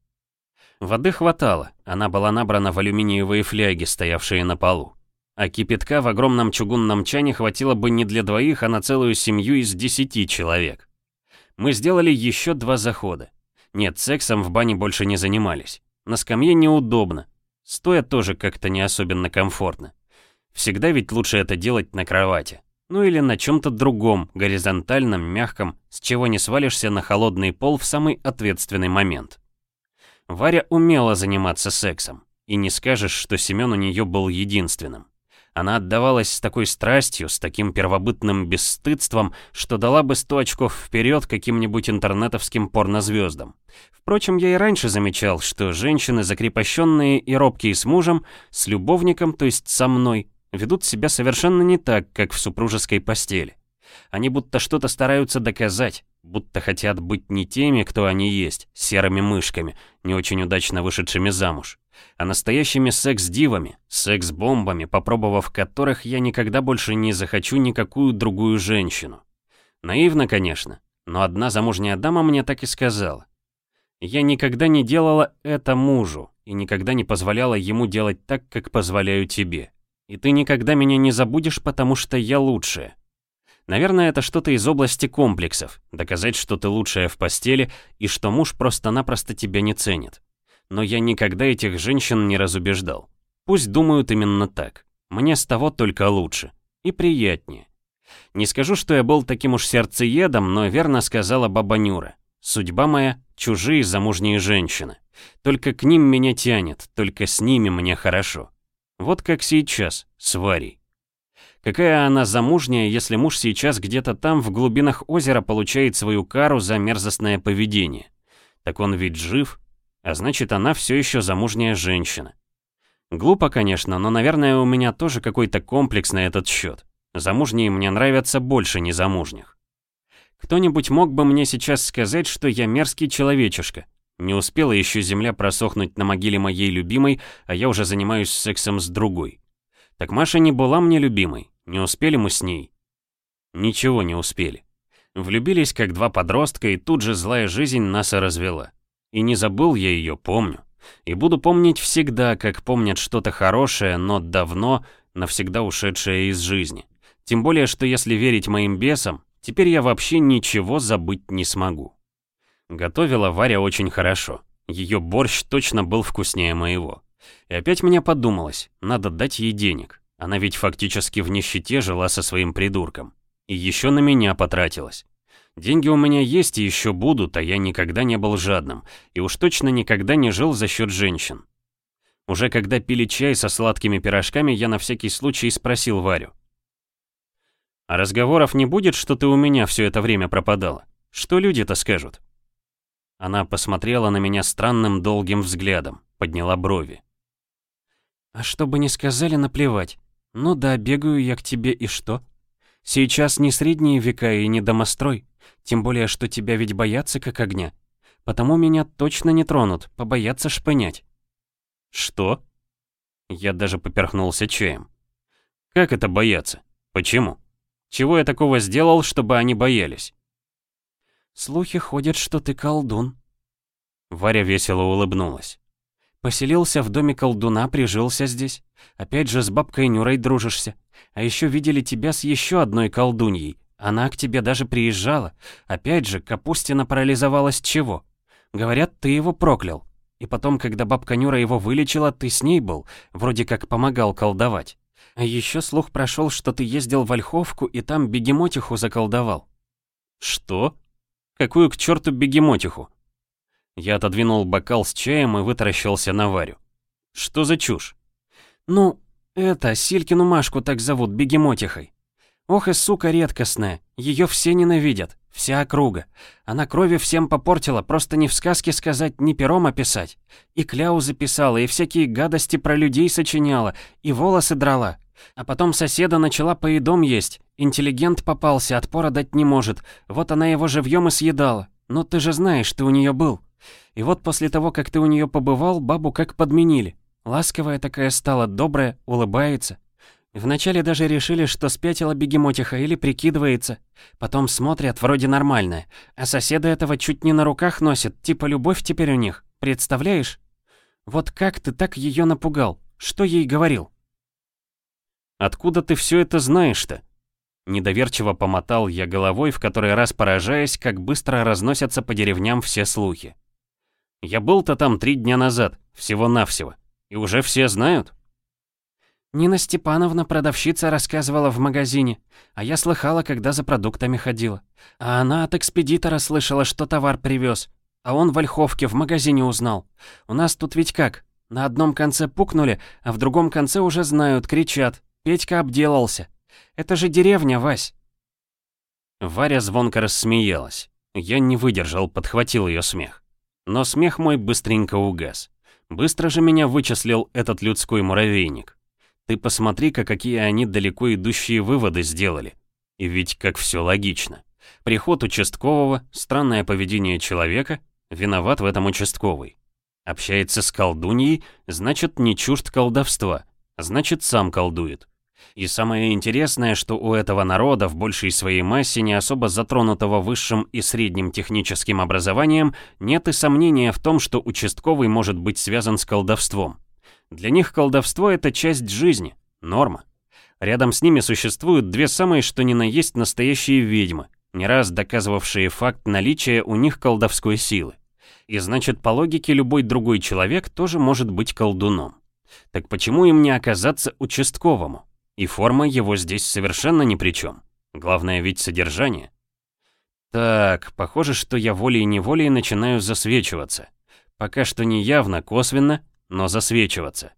Воды хватало, она была набрана в алюминиевые фляги, стоявшие на полу. А кипятка в огромном чугунном чане хватило бы не для двоих, а на целую семью из десяти человек. Мы сделали еще два захода. Нет, сексом в бане больше не занимались. На скамье неудобно. Стоя тоже как-то не особенно комфортно. Всегда ведь лучше это делать на кровати. Ну или на чем-то другом, горизонтальном, мягком, с чего не свалишься на холодный пол в самый ответственный момент. Варя умела заниматься сексом. И не скажешь, что Семен у нее был единственным. Она отдавалась с такой страстью, с таким первобытным бесстыдством, что дала бы 100 очков вперед каким-нибудь интернетовским порнозвездам. Впрочем, я и раньше замечал, что женщины, закрепощенные и робкие с мужем, с любовником, то есть со мной, ведут себя совершенно не так, как в супружеской постели. Они будто что-то стараются доказать, будто хотят быть не теми, кто они есть, серыми мышками, не очень удачно вышедшими замуж а настоящими секс-дивами, секс-бомбами, попробовав которых я никогда больше не захочу никакую другую женщину. Наивно, конечно, но одна замужняя дама мне так и сказала. Я никогда не делала это мужу и никогда не позволяла ему делать так, как позволяю тебе. И ты никогда меня не забудешь, потому что я лучшая. Наверное, это что-то из области комплексов, доказать, что ты лучшая в постели и что муж просто-напросто тебя не ценит но я никогда этих женщин не разубеждал. Пусть думают именно так. Мне с того только лучше. И приятнее. Не скажу, что я был таким уж сердцеедом, но верно сказала баба Нюра. Судьба моя — чужие замужние женщины. Только к ним меня тянет, только с ними мне хорошо. Вот как сейчас, с Варей. Какая она замужняя, если муж сейчас где-то там в глубинах озера получает свою кару за мерзостное поведение? Так он ведь жив, а значит, она все еще замужняя женщина. Глупо, конечно, но, наверное, у меня тоже какой-то комплекс на этот счет. Замужние мне нравятся больше незамужних. Кто-нибудь мог бы мне сейчас сказать, что я мерзкий человечишка. Не успела еще земля просохнуть на могиле моей любимой, а я уже занимаюсь сексом с другой. Так Маша не была мне любимой, не успели мы с ней. Ничего не успели. Влюбились как два подростка, и тут же злая жизнь нас и развела. И не забыл я ее, помню. И буду помнить всегда, как помнят что-то хорошее, но давно, навсегда ушедшее из жизни. Тем более, что если верить моим бесам, теперь я вообще ничего забыть не смогу. Готовила Варя очень хорошо. Ее борщ точно был вкуснее моего. И опять мне подумалось, надо дать ей денег. Она ведь фактически в нищете жила со своим придурком. И еще на меня потратилась. Деньги у меня есть и еще будут, а я никогда не был жадным, и уж точно никогда не жил за счет женщин. Уже когда пили чай со сладкими пирожками, я на всякий случай спросил Варю. «А разговоров не будет, что ты у меня все это время пропадала? Что люди-то скажут?» Она посмотрела на меня странным долгим взглядом, подняла брови. «А что бы ни сказали, наплевать. Ну да, бегаю я к тебе и что? Сейчас не средние века и не домострой. Тем более, что тебя ведь боятся как огня. Потому меня точно не тронут, побоятся шпынять. Что? Я даже поперхнулся чаем. Как это бояться? Почему? Чего я такого сделал, чтобы они боялись? Слухи ходят, что ты колдун. Варя весело улыбнулась. Поселился в доме колдуна, прижился здесь. Опять же с бабкой Нюрой дружишься. А еще видели тебя с еще одной колдуньей. Она к тебе даже приезжала. Опять же, Капустина парализовалась чего? Говорят, ты его проклял. И потом, когда бабка Нюра его вылечила, ты с ней был. Вроде как помогал колдовать. А еще слух прошел, что ты ездил в Ольховку и там бегемотиху заколдовал. Что? Какую к черту бегемотиху? Я отодвинул бокал с чаем и вытаращился на Варю. Что за чушь? Ну, это, Силькину Машку так зовут, бегемотихой. Ох и сука редкостная, ее все ненавидят, вся округа. Она крови всем попортила, просто не в сказке сказать, не пером описать. И кляузы писала, и всякие гадости про людей сочиняла, и волосы драла. А потом соседа начала поедом есть. Интеллигент попался, отпора дать не может. Вот она его живьем и съедала. Но ты же знаешь, ты у нее был. И вот после того, как ты у нее побывал, бабу как подменили. Ласковая такая стала, добрая, улыбается. Вначале даже решили, что спятила бегемотиха или прикидывается. Потом смотрят, вроде нормальная. А соседа этого чуть не на руках носит, типа любовь теперь у них. Представляешь? Вот как ты так ее напугал? Что ей говорил? Откуда ты все это знаешь-то? Недоверчиво помотал я головой, в который раз поражаясь, как быстро разносятся по деревням все слухи. Я был-то там три дня назад, всего-навсего. И уже все знают? Нина Степановна, продавщица, рассказывала в магазине, а я слыхала, когда за продуктами ходила. А она от экспедитора слышала, что товар привез. А он в Ольховке в магазине узнал. У нас тут ведь как? На одном конце пукнули, а в другом конце уже знают, кричат. Петька обделался. Это же деревня, Вась. Варя звонко рассмеялась. Я не выдержал, подхватил ее смех. Но смех мой быстренько угас. Быстро же меня вычислил этот людской муравейник. Ты посмотри-ка, какие они далеко идущие выводы сделали. И ведь как все логично. Приход участкового, странное поведение человека, виноват в этом участковый. Общается с колдуньей, значит не чужд колдовства, значит сам колдует. И самое интересное, что у этого народа в большей своей массе, не особо затронутого высшим и средним техническим образованием, нет и сомнения в том, что участковый может быть связан с колдовством. Для них колдовство — это часть жизни, норма. Рядом с ними существуют две самые что ни на есть настоящие ведьмы, не раз доказывавшие факт наличия у них колдовской силы. И значит, по логике, любой другой человек тоже может быть колдуном. Так почему им не оказаться участковому? И форма его здесь совершенно ни при чем. Главное ведь содержание. Так, похоже, что я волей-неволей начинаю засвечиваться. Пока что не явно, косвенно, но засвечиваться.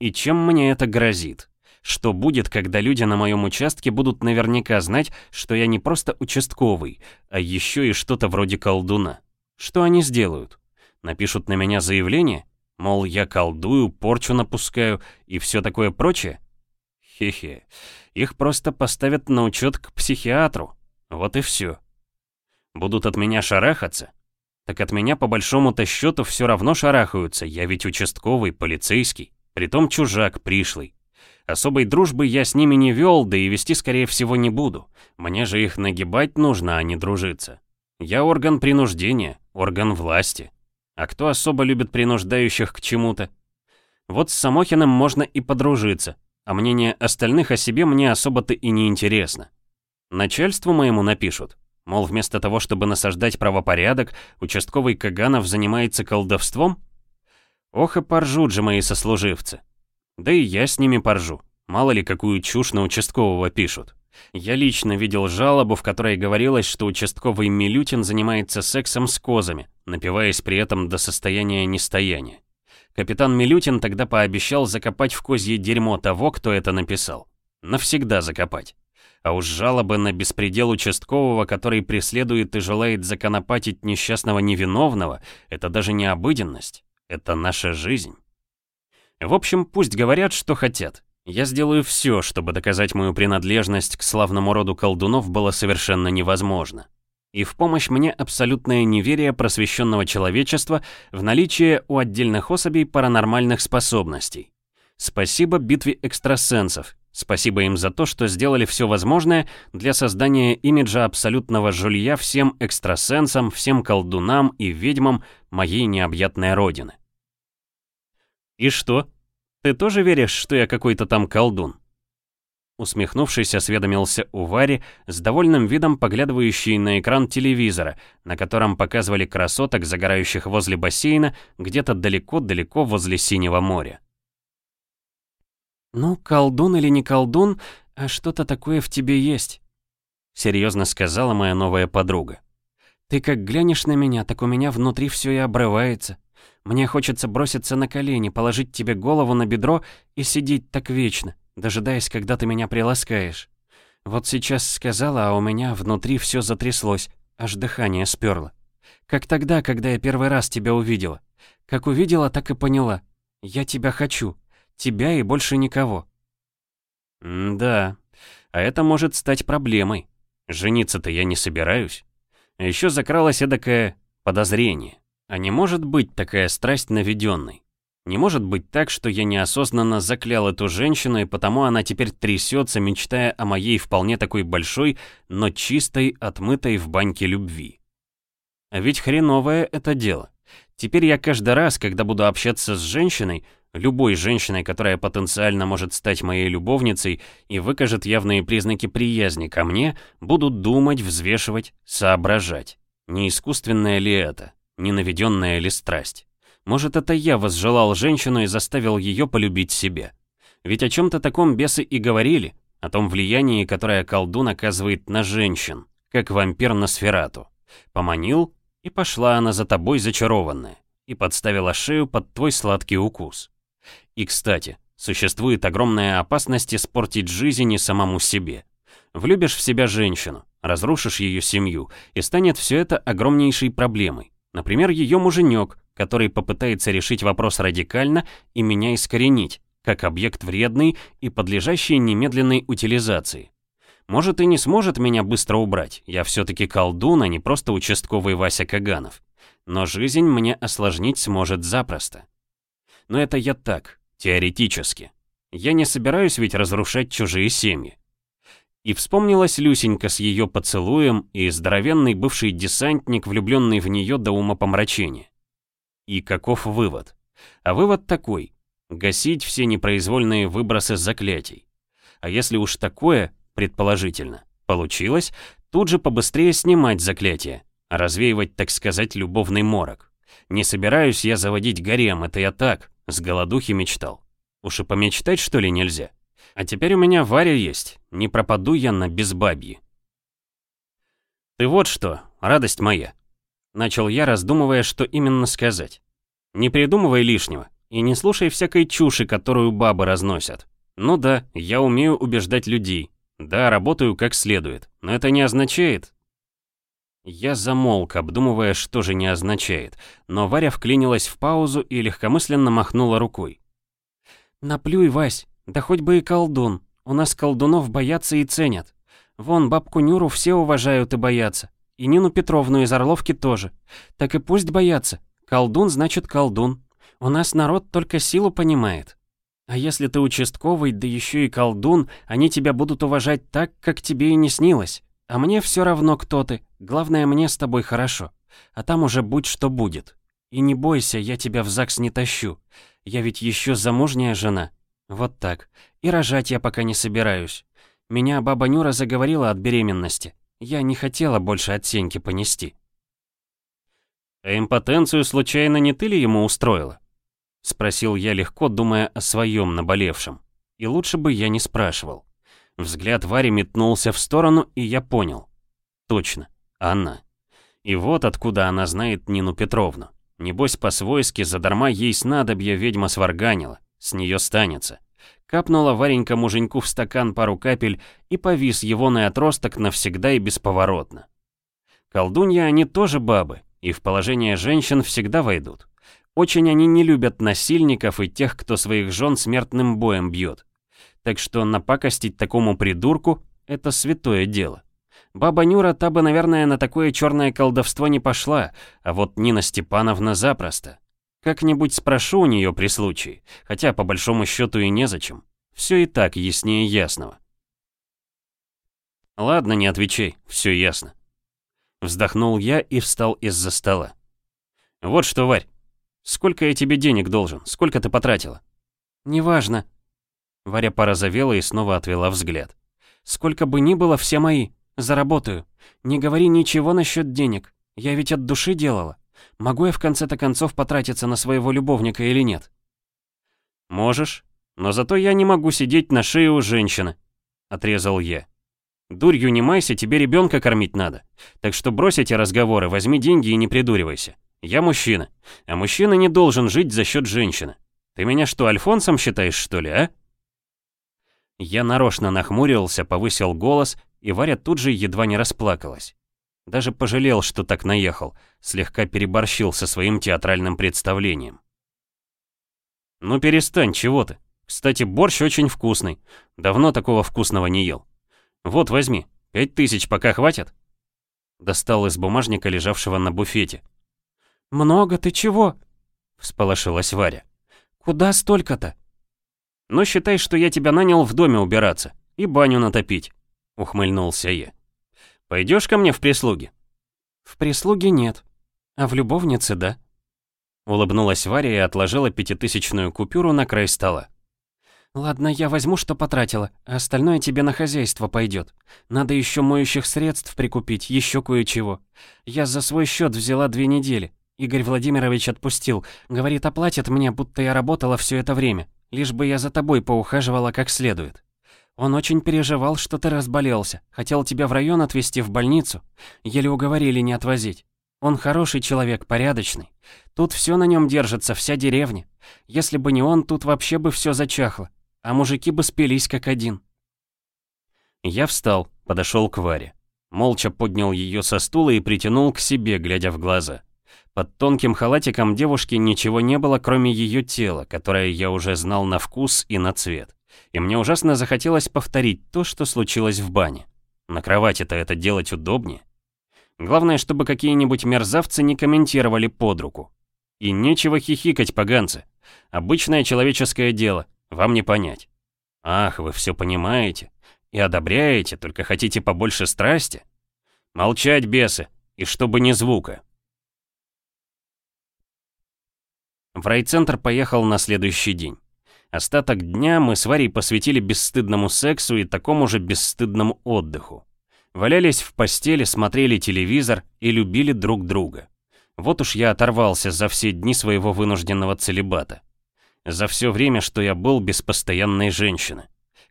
И чем мне это грозит? Что будет, когда люди на моем участке будут наверняка знать, что я не просто участковый, а еще и что-то вроде колдуна? Что они сделают? Напишут на меня заявление? Мол, я колдую, порчу напускаю и все такое прочее? Хе-хе. Их просто поставят на учет к психиатру. Вот и все. Будут от меня шарахаться? Так от меня по большому-то счету все равно шарахаются, я ведь участковый, полицейский, притом чужак, пришлый. Особой дружбы я с ними не вел, да и вести, скорее всего, не буду. Мне же их нагибать нужно, а не дружиться. Я орган принуждения, орган власти. А кто особо любит принуждающих к чему-то? Вот с Самохиным можно и подружиться, а мнение остальных о себе мне особо-то и не интересно. Начальству моему напишут, мол, вместо того, чтобы насаждать правопорядок, участковый Каганов занимается колдовством? Ох и поржут же мои сослуживцы. Да и я с ними поржу, мало ли какую чушь на участкового пишут. Я лично видел жалобу, в которой говорилось, что участковый Милютин занимается сексом с козами, напиваясь при этом до состояния нестояния. Капитан Милютин тогда пообещал закопать в козье дерьмо того, кто это написал. Навсегда закопать. А уж жалобы на беспредел участкового, который преследует и желает законопатить несчастного невиновного, это даже не обыденность, это наша жизнь. В общем, пусть говорят, что хотят. Я сделаю все, чтобы доказать мою принадлежность к славному роду колдунов было совершенно невозможно и в помощь мне абсолютное неверие просвещенного человечества в наличие у отдельных особей паранормальных способностей. Спасибо битве экстрасенсов, спасибо им за то, что сделали все возможное для создания имиджа абсолютного жулья всем экстрасенсам, всем колдунам и ведьмам моей необъятной родины. «И что? Ты тоже веришь, что я какой-то там колдун?» Усмехнувшись, осведомился у Вари, с довольным видом поглядывающий на экран телевизора, на котором показывали красоток, загорающих возле бассейна, где-то далеко-далеко возле Синего моря. «Ну, колдун или не колдун, а что-то такое в тебе есть», — серьезно сказала моя новая подруга. «Ты как глянешь на меня, так у меня внутри все и обрывается. Мне хочется броситься на колени, положить тебе голову на бедро и сидеть так вечно, дожидаясь, когда ты меня приласкаешь. Вот сейчас сказала, а у меня внутри все затряслось, аж дыхание сперло. Как тогда, когда я первый раз тебя увидела. Как увидела, так и поняла. Я тебя хочу. Тебя и больше никого. М да, а это может стать проблемой. Жениться-то я не собираюсь. А еще закралось эдакое подозрение. А не может быть такая страсть наведенной. Не может быть так, что я неосознанно заклял эту женщину, и потому она теперь трясется, мечтая о моей вполне такой большой, но чистой, отмытой в баньке любви. А ведь хреновое это дело. Теперь я каждый раз, когда буду общаться с женщиной, любой женщиной, которая потенциально может стать моей любовницей и выкажет явные признаки приязни ко мне, буду думать, взвешивать, соображать. Не искусственное ли это? Не наведенная ли страсть? Может, это я возжелал женщину и заставил ее полюбить себе? Ведь о чем-то таком бесы и говорили, о том влиянии, которое колдун оказывает на женщин, как вампир на сферату. Поманил, и пошла она за тобой зачарованная, и подставила шею под твой сладкий укус. И, кстати, существует огромная опасность испортить жизнь и самому себе. Влюбишь в себя женщину, разрушишь ее семью, и станет все это огромнейшей проблемой. Например, ее муженек, который попытается решить вопрос радикально и меня искоренить, как объект вредный и подлежащий немедленной утилизации. Может и не сможет меня быстро убрать, я все-таки колдун, а не просто участковый Вася Каганов. Но жизнь мне осложнить сможет запросто. Но это я так, теоретически. Я не собираюсь ведь разрушать чужие семьи. И вспомнилась Люсенька с ее поцелуем и здоровенный бывший десантник, влюбленный в нее до умопомрачения. И каков вывод? А вывод такой. Гасить все непроизвольные выбросы заклятий. А если уж такое, предположительно, получилось, тут же побыстрее снимать заклятие, развеивать, так сказать, любовный морок. Не собираюсь я заводить гарем, это я так, с голодухи мечтал. Уж и помечтать, что ли, нельзя? А теперь у меня Варя есть, не пропаду я на безбабье. Ты вот что, радость моя, Начал я, раздумывая, что именно сказать. Не придумывай лишнего и не слушай всякой чуши, которую бабы разносят. Ну да, я умею убеждать людей. Да, работаю как следует. Но это не означает... Я замолк, обдумывая, что же не означает, но Варя вклинилась в паузу и легкомысленно махнула рукой. «Наплюй, Вась, да хоть бы и колдун. У нас колдунов боятся и ценят. Вон, бабку Нюру все уважают и боятся. И Нину Петровну из Орловки тоже. Так и пусть боятся. Колдун значит колдун. У нас народ только силу понимает. А если ты участковый, да еще и колдун, они тебя будут уважать так, как тебе и не снилось. А мне все равно, кто ты. Главное, мне с тобой хорошо. А там уже будь что будет. И не бойся, я тебя в ЗАГС не тащу. Я ведь еще замужняя жена. Вот так. И рожать я пока не собираюсь. Меня баба Нюра заговорила от беременности. Я не хотела больше от Сеньки понести. «А импотенцию случайно не ты ли ему устроила?» Спросил я легко, думая о своем наболевшем. И лучше бы я не спрашивал. Взгляд Вари метнулся в сторону, и я понял. Точно, она. И вот откуда она знает Нину Петровну. Небось, по-свойски, задарма ей снадобье ведьма сварганила. С нее станется. Капнула Варенька муженьку в стакан пару капель и повис его на отросток навсегда и бесповоротно. Колдунья они тоже бабы, и в положение женщин всегда войдут. Очень они не любят насильников и тех, кто своих жен смертным боем бьет. Так что напакостить такому придурку — это святое дело. Баба Нюра та бы, наверное, на такое черное колдовство не пошла, а вот Нина Степановна запросто. Как-нибудь спрошу у нее при случае, хотя по большому счету и незачем. Все и так яснее ясного. Ладно, не отвечай, все ясно. Вздохнул я и встал из-за стола. Вот что, Варь, Сколько я тебе денег должен? Сколько ты потратила?» «Неважно». Варя порозовела и снова отвела взгляд. «Сколько бы ни было, все мои. Заработаю. Не говори ничего насчет денег. Я ведь от души делала. Могу я в конце-то концов потратиться на своего любовника или нет?» «Можешь, но зато я не могу сидеть на шее у женщины», — отрезал я. «Дурью не майся, тебе ребенка кормить надо. Так что брось эти разговоры, возьми деньги и не придуривайся. Я мужчина, а мужчина не должен жить за счет женщины. Ты меня что, Альфонсом считаешь, что ли, а?» Я нарочно нахмурился, повысил голос, и Варя тут же едва не расплакалась. Даже пожалел, что так наехал, слегка переборщил со своим театральным представлением. «Ну перестань, чего ты? Кстати, борщ очень вкусный. Давно такого вкусного не ел. Вот, возьми. Пять тысяч пока хватит?» Достал из бумажника, лежавшего на буфете. «Много ты чего?» — всполошилась Варя. «Куда столько-то?» «Ну, считай, что я тебя нанял в доме убираться и баню натопить», — ухмыльнулся я. «Пойдешь ко мне в прислуги?» «В прислуге нет, а в любовнице да». Улыбнулась Варя и отложила пятитысячную купюру на край стола. «Ладно, я возьму, что потратила, а остальное тебе на хозяйство пойдет. Надо еще моющих средств прикупить, еще кое-чего. Я за свой счет взяла две недели. Игорь Владимирович отпустил. Говорит, оплатит мне, будто я работала все это время. Лишь бы я за тобой поухаживала как следует. Он очень переживал, что ты разболелся. Хотел тебя в район отвезти в больницу. Еле уговорили не отвозить. Он хороший человек, порядочный. Тут все на нем держится, вся деревня. Если бы не он, тут вообще бы все зачахло. А мужики бы спились как один. Я встал, подошел к Варе. Молча поднял ее со стула и притянул к себе, глядя в глаза. Под тонким халатиком девушки ничего не было, кроме ее тела, которое я уже знал на вкус и на цвет. И мне ужасно захотелось повторить то, что случилось в бане. На кровати-то это делать удобнее. Главное, чтобы какие-нибудь мерзавцы не комментировали под руку. И нечего хихикать, поганцы. Обычное человеческое дело, вам не понять. Ах, вы все понимаете и одобряете, только хотите побольше страсти? Молчать, бесы, и чтобы ни звука. В райцентр поехал на следующий день. Остаток дня мы с Варей посвятили бесстыдному сексу и такому же бесстыдному отдыху. Валялись в постели, смотрели телевизор и любили друг друга. Вот уж я оторвался за все дни своего вынужденного целебата. За все время, что я был без постоянной женщины.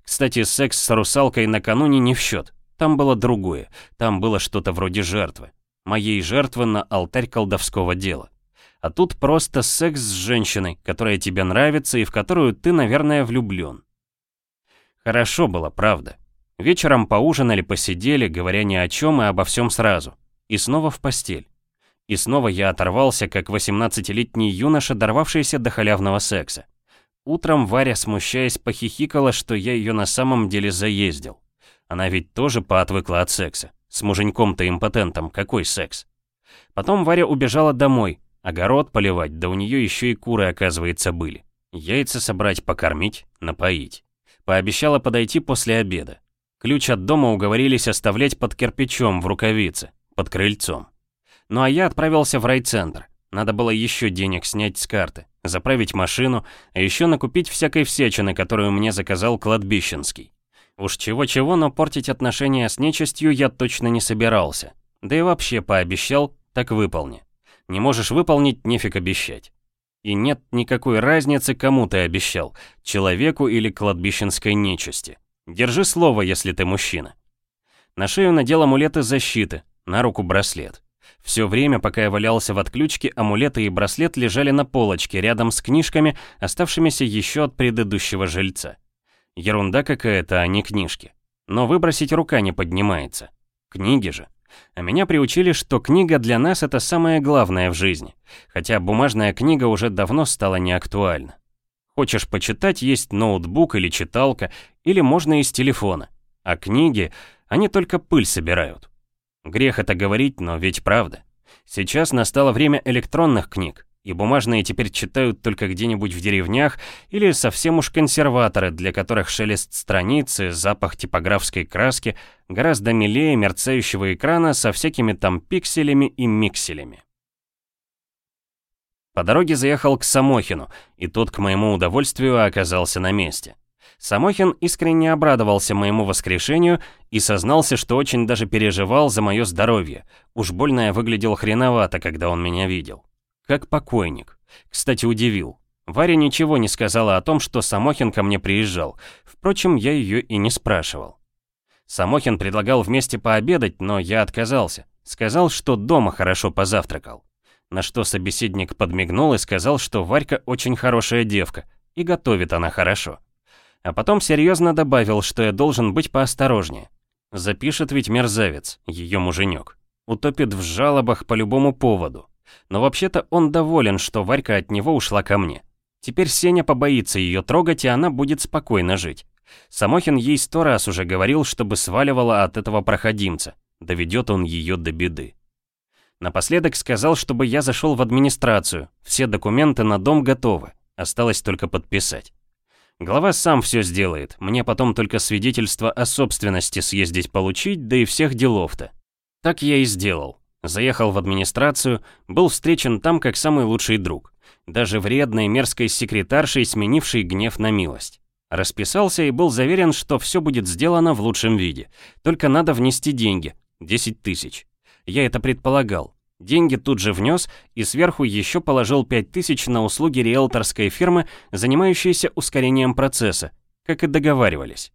Кстати, секс с русалкой накануне не в счет. Там было другое. Там было что-то вроде жертвы. Моей жертвы на алтарь колдовского дела. А тут просто секс с женщиной, которая тебе нравится и в которую ты, наверное, влюблен. Хорошо было, правда. Вечером поужинали, посидели, говоря ни о чем и обо всем сразу. И снова в постель. И снова я оторвался, как 18-летний юноша, дорвавшийся до халявного секса. Утром Варя, смущаясь, похихикала, что я ее на самом деле заездил. Она ведь тоже поотвыкла от секса. С муженьком-то импотентом какой секс? Потом Варя убежала домой, Огород поливать, да у нее еще и куры, оказывается, были. Яйца собрать, покормить, напоить. Пообещала подойти после обеда. Ключ от дома уговорились оставлять под кирпичом в рукавице, под крыльцом. Ну а я отправился в райцентр. Надо было еще денег снять с карты, заправить машину, а еще накупить всякой всячины, которую мне заказал кладбищенский. Уж чего-чего, но портить отношения с нечистью я точно не собирался. Да и вообще пообещал, так выполни. Не можешь выполнить, нефиг обещать. И нет никакой разницы, кому ты обещал, человеку или кладбищенской нечисти. Держи слово, если ты мужчина. На шею надел амулеты защиты, на руку браслет. Все время, пока я валялся в отключке, амулеты и браслет лежали на полочке рядом с книжками, оставшимися еще от предыдущего жильца. Ерунда какая-то, а не книжки. Но выбросить рука не поднимается. Книги же. А меня приучили, что книга для нас это самое главное в жизни, хотя бумажная книга уже давно стала неактуальна. Хочешь почитать, есть ноутбук или читалка, или можно из телефона. А книги, они только пыль собирают. Грех это говорить, но ведь правда. Сейчас настало время электронных книг и бумажные теперь читают только где-нибудь в деревнях или совсем уж консерваторы, для которых шелест страницы, запах типографской краски гораздо милее мерцающего экрана со всякими там пикселями и микселями. По дороге заехал к Самохину, и тот, к моему удовольствию, оказался на месте. Самохин искренне обрадовался моему воскрешению и сознался, что очень даже переживал за мое здоровье. Уж больно я выглядел хреновато, когда он меня видел. Как покойник. Кстати, удивил. Варя ничего не сказала о том, что Самохин ко мне приезжал. Впрочем, я ее и не спрашивал. Самохин предлагал вместе пообедать, но я отказался. Сказал, что дома хорошо позавтракал. На что собеседник подмигнул и сказал, что Варька очень хорошая девка, и готовит она хорошо. А потом серьезно добавил, что я должен быть поосторожнее. Запишет ведь мерзавец, ее муженек. Утопит в жалобах по любому поводу. Но вообще-то он доволен, что Варька от него ушла ко мне. Теперь Сеня побоится ее трогать, и она будет спокойно жить. Самохин ей сто раз уже говорил, чтобы сваливала от этого проходимца. Доведет он ее до беды. Напоследок сказал, чтобы я зашел в администрацию. Все документы на дом готовы. Осталось только подписать. Глава сам все сделает, мне потом только свидетельство о собственности съездить получить, да и всех делов-то. Так я и сделал. Заехал в администрацию, был встречен там как самый лучший друг. Даже вредной мерзкой секретаршей, сменившей гнев на милость. Расписался и был заверен, что все будет сделано в лучшем виде. Только надо внести деньги. 10 тысяч. Я это предполагал. Деньги тут же внес и сверху еще положил 5000 на услуги риэлторской фирмы, занимающейся ускорением процесса, как и договаривались.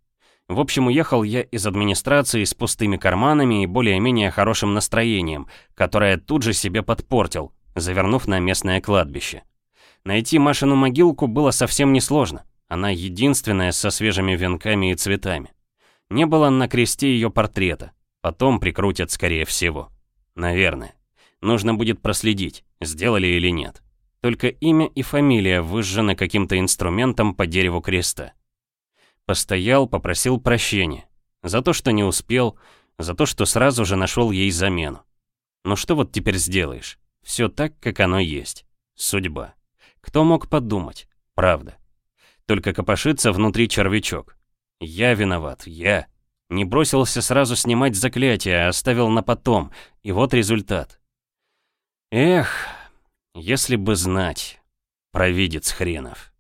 В общем, уехал я из администрации с пустыми карманами и более-менее хорошим настроением, которое тут же себе подпортил, завернув на местное кладбище. Найти Машину могилку было совсем несложно. Она единственная со свежими венками и цветами. Не было на кресте ее портрета. Потом прикрутят, скорее всего. Наверное. Нужно будет проследить, сделали или нет. Только имя и фамилия выжжены каким-то инструментом по дереву креста. Постоял, попросил прощения. За то, что не успел, за то, что сразу же нашел ей замену. Ну что вот теперь сделаешь? Все так, как оно есть. Судьба. Кто мог подумать? Правда. Только копошится внутри червячок. Я виноват, я. Не бросился сразу снимать заклятие, а оставил на потом. И вот результат. Эх, если бы знать, провидец хренов.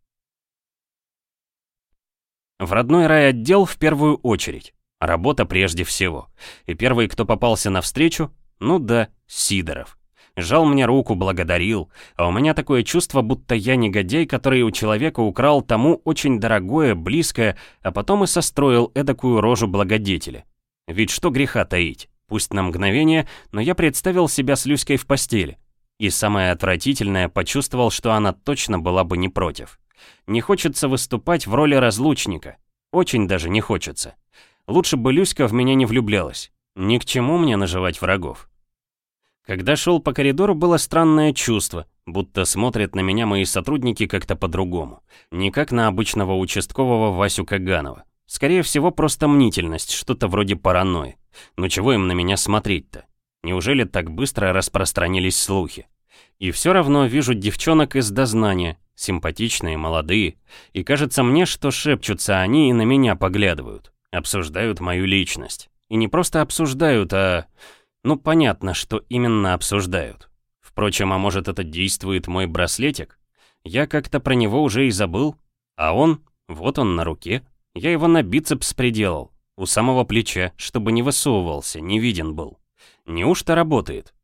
В родной райотдел в первую очередь. Работа прежде всего. И первый, кто попался навстречу, ну да, Сидоров. Жал мне руку, благодарил, а у меня такое чувство, будто я негодяй, который у человека украл тому очень дорогое, близкое, а потом и состроил эдакую рожу благодетеля. Ведь что греха таить? Пусть на мгновение, но я представил себя с Люськой в постели. И самое отвратительное, почувствовал, что она точно была бы не против. Не хочется выступать в роли разлучника. Очень даже не хочется. Лучше бы Люська в меня не влюблялась. Ни к чему мне наживать врагов. Когда шел по коридору, было странное чувство, будто смотрят на меня мои сотрудники как-то по-другому. Не как на обычного участкового Васю Каганова. Скорее всего, просто мнительность, что-то вроде паранойи. Но чего им на меня смотреть-то? Неужели так быстро распространились слухи? И все равно вижу девчонок из дознания, симпатичные, молодые, и кажется мне, что шепчутся они и на меня поглядывают, обсуждают мою личность. И не просто обсуждают, а... Ну, понятно, что именно обсуждают. Впрочем, а может это действует мой браслетик? Я как-то про него уже и забыл. А он, вот он на руке. Я его на бицепс приделал, у самого плеча, чтобы не высовывался, не виден был. Неужто работает?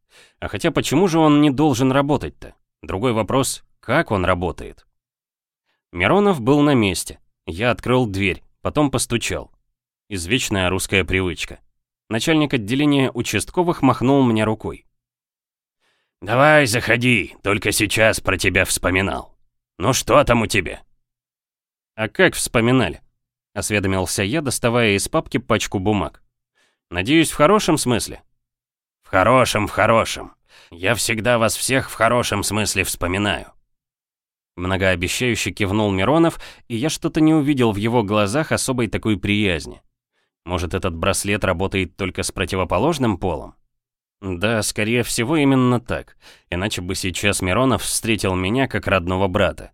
А хотя почему же он не должен работать-то? Другой вопрос, как он работает? Миронов был на месте. Я открыл дверь, потом постучал. Извечная русская привычка. Начальник отделения участковых махнул мне рукой. «Давай, заходи, только сейчас про тебя вспоминал. Ну что там у тебя?» «А как вспоминали?» — осведомился я, доставая из папки пачку бумаг. «Надеюсь, в хорошем смысле?» «В хорошем, в хорошем. Я всегда вас всех в хорошем смысле вспоминаю». Многообещающе кивнул Миронов, и я что-то не увидел в его глазах особой такой приязни. Может, этот браслет работает только с противоположным полом? Да, скорее всего, именно так. Иначе бы сейчас Миронов встретил меня как родного брата.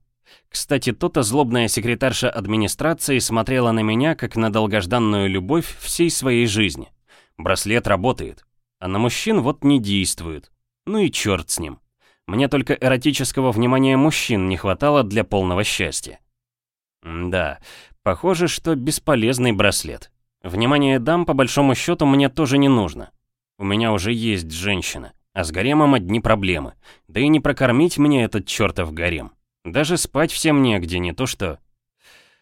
Кстати, то-то злобная секретарша администрации смотрела на меня как на долгожданную любовь всей своей жизни. Браслет работает. А на мужчин вот не действует. Ну и черт с ним. Мне только эротического внимания мужчин не хватало для полного счастья. да, похоже, что бесполезный браслет. Внимание дам, по большому счету, мне тоже не нужно. У меня уже есть женщина, а с гаремом одни проблемы. Да и не прокормить мне этот чертов гарем. Даже спать всем негде, не то что...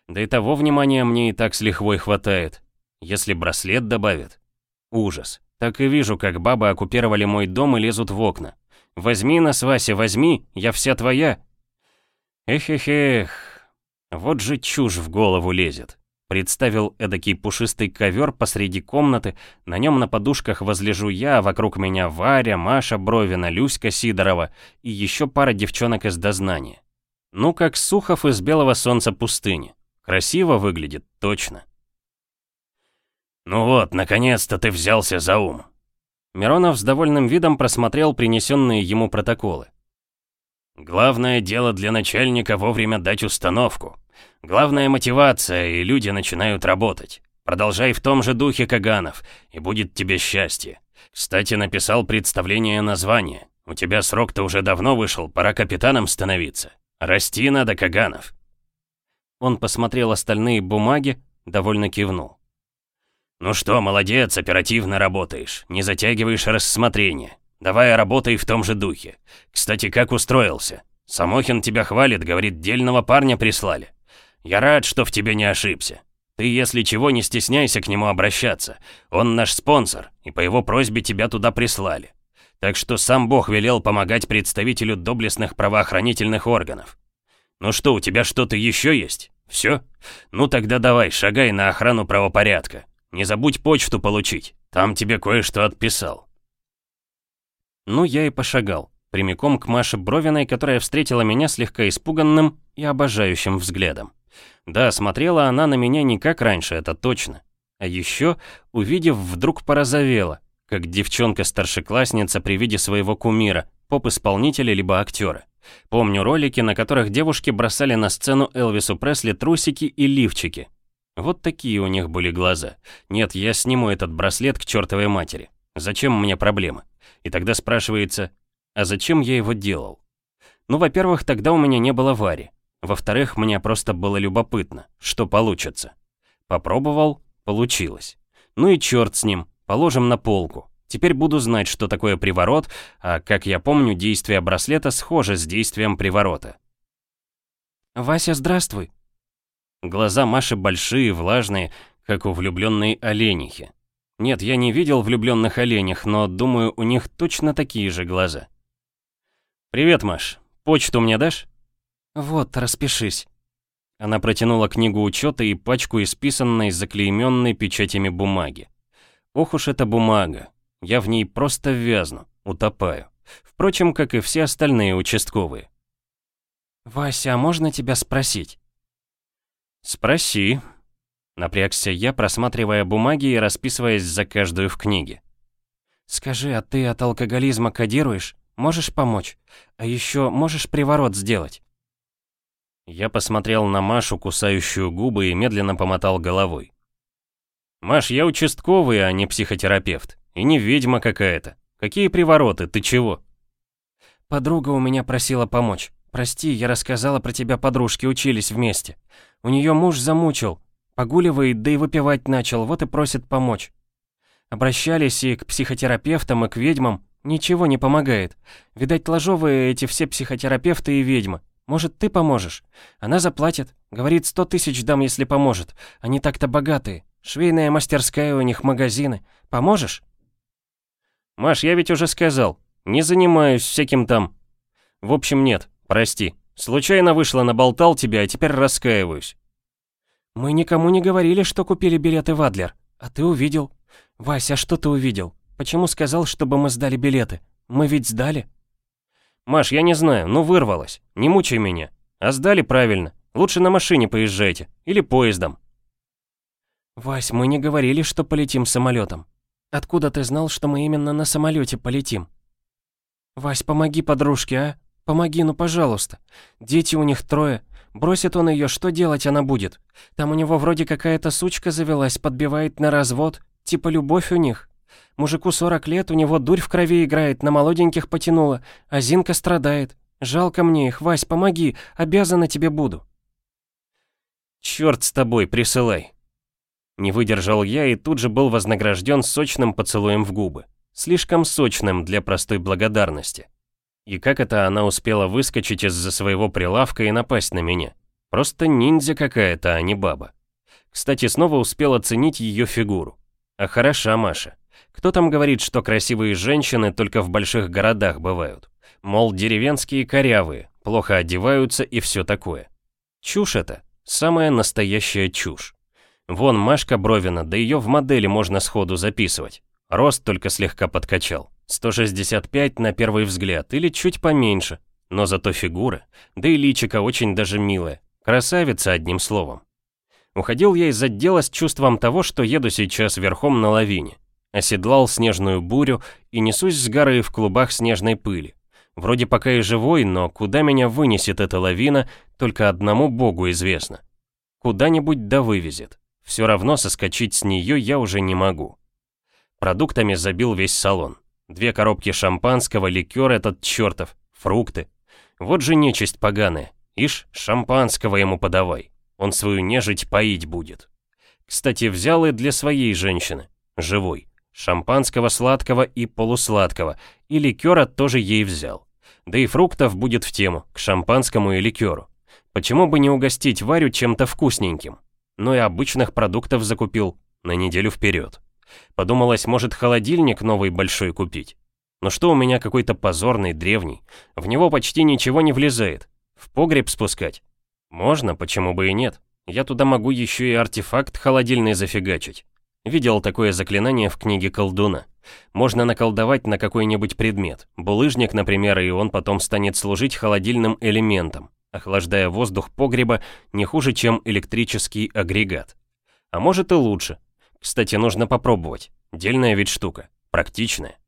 Да и того внимания мне и так с лихвой хватает. Если браслет добавят. Ужас. Так и вижу, как бабы оккупировали мой дом и лезут в окна. Возьми нас, Вася, возьми, я вся твоя. Эх-эх-эх. Вот же чушь в голову лезет. Представил эдакий пушистый ковер посреди комнаты, на нем на подушках возлежу я, а вокруг меня Варя, Маша Бровина, Люська Сидорова и еще пара девчонок из дознания. Ну, как Сухов из белого солнца пустыни. Красиво выглядит, точно. «Ну вот, наконец-то ты взялся за ум!» Миронов с довольным видом просмотрел принесенные ему протоколы. «Главное дело для начальника вовремя дать установку. Главная мотивация, и люди начинают работать. Продолжай в том же духе, Каганов, и будет тебе счастье. Кстати, написал представление названия. У тебя срок-то уже давно вышел, пора капитаном становиться. Расти надо, Каганов. Он посмотрел остальные бумаги, довольно кивнул. «Ну что, молодец, оперативно работаешь, не затягиваешь рассмотрение. Давай работай в том же духе. Кстати, как устроился? Самохин тебя хвалит, говорит, дельного парня прислали. Я рад, что в тебе не ошибся. Ты, если чего, не стесняйся к нему обращаться. Он наш спонсор, и по его просьбе тебя туда прислали. Так что сам Бог велел помогать представителю доблестных правоохранительных органов. Ну что, у тебя что-то еще есть? Все? Ну тогда давай, шагай на охрану правопорядка. Не забудь почту получить. Там тебе кое-что отписал. Ну, я и пошагал, прямиком к Маше Бровиной, которая встретила меня слегка испуганным и обожающим взглядом. Да, смотрела она на меня не как раньше, это точно. А еще, увидев, вдруг порозовела, как девчонка-старшеклассница при виде своего кумира, поп-исполнителя либо актера. Помню ролики, на которых девушки бросали на сцену Элвису Пресли трусики и лифчики. Вот такие у них были глаза. Нет, я сниму этот браслет к чертовой матери. Зачем мне проблемы? И тогда спрашивается, а зачем я его делал? Ну, во-первых, тогда у меня не было Вари. Во-вторых, мне просто было любопытно, что получится. Попробовал, получилось. Ну и черт с ним, положим на полку. Теперь буду знать, что такое приворот, а, как я помню, действие браслета схоже с действием приворота. «Вася, здравствуй!» Глаза Маши большие, влажные, как у влюбленной оленихи. Нет, я не видел влюбленных оленях, но думаю, у них точно такие же глаза. «Привет, Маш. Почту мне дашь?» «Вот, распишись». Она протянула книгу учета и пачку исписанной, заклейменной печатями бумаги. Ох уж эта бумага. Я в ней просто вязну, утопаю. Впрочем, как и все остальные участковые. «Вася, а можно тебя спросить?» «Спроси». Напрягся я, просматривая бумаги и расписываясь за каждую в книге. «Скажи, а ты от алкоголизма кодируешь? Можешь помочь? А еще можешь приворот сделать?» Я посмотрел на Машу, кусающую губы, и медленно помотал головой. «Маш, я участковый, а не психотерапевт. И не ведьма какая-то. Какие привороты, ты чего?» «Подруга у меня просила помочь. Прости, я рассказала про тебя подружки, учились вместе. У нее муж замучил. Погуливает, да и выпивать начал, вот и просит помочь. Обращались и к психотерапевтам, и к ведьмам. Ничего не помогает. Видать, ложовые эти все психотерапевты и ведьмы. Может, ты поможешь? Она заплатит. Говорит, сто тысяч дам, если поможет. Они так-то богатые. Швейная мастерская у них, магазины. Поможешь? Маш, я ведь уже сказал. Не занимаюсь всяким там. В общем, нет, прости. Случайно вышло, наболтал тебя, а теперь раскаиваюсь. Мы никому не говорили, что купили билеты в Адлер. А ты увидел. Вася, а что ты увидел? Почему сказал, чтобы мы сдали билеты? Мы ведь сдали. «Маш, я не знаю, ну вырвалась. Не мучай меня. А сдали правильно. Лучше на машине поезжайте. Или поездом». «Вась, мы не говорили, что полетим самолетом. Откуда ты знал, что мы именно на самолете полетим?» «Вась, помоги подружке, а? Помоги, ну пожалуйста. Дети у них трое. Бросит он ее, что делать она будет? Там у него вроде какая-то сучка завелась, подбивает на развод. Типа любовь у них. Мужику 40 лет, у него дурь в крови играет, на молоденьких потянула, а Зинка страдает. Жалко мне их, Вась, помоги, обязана тебе буду». «Чёрт с тобой, присылай!» Не выдержал я и тут же был вознагражден сочным поцелуем в губы. Слишком сочным для простой благодарности. И как это она успела выскочить из-за своего прилавка и напасть на меня? Просто ниндзя какая-то, а не баба. Кстати, снова успел оценить ее фигуру. А хороша Маша. Кто там говорит, что красивые женщины только в больших городах бывают? Мол, деревенские корявые, плохо одеваются и все такое. Чушь это. Самая настоящая чушь. Вон Машка Бровина, да ее в модели можно сходу записывать. Рост только слегка подкачал. 165 на первый взгляд, или чуть поменьше. Но зато фигура, да и личико очень даже милое. Красавица, одним словом. Уходил я из отдела с чувством того, что еду сейчас верхом на лавине. Оседлал снежную бурю и несусь с горы в клубах снежной пыли. Вроде пока и живой, но куда меня вынесет эта лавина, только одному богу известно. Куда-нибудь да вывезет. Все равно соскочить с нее я уже не могу. Продуктами забил весь салон. Две коробки шампанского, ликер этот чертов, фрукты. Вот же нечисть поганая. Ишь, шампанского ему подавай. Он свою нежить поить будет. Кстати, взял и для своей женщины, живой. Шампанского сладкого и полусладкого, и ликера тоже ей взял. Да и фруктов будет в тему, к шампанскому и ликеру. Почему бы не угостить Варю чем-то вкусненьким? Но и обычных продуктов закупил на неделю вперед. Подумалось, может холодильник новый большой купить. Но что у меня какой-то позорный, древний. В него почти ничего не влезает. В погреб спускать? Можно, почему бы и нет. Я туда могу еще и артефакт холодильный зафигачить. Видел такое заклинание в книге колдуна. Можно наколдовать на какой-нибудь предмет. Булыжник, например, и он потом станет служить холодильным элементом, охлаждая воздух погреба не хуже, чем электрический агрегат. А может и лучше. Кстати, нужно попробовать. Дельная ведь штука. Практичная.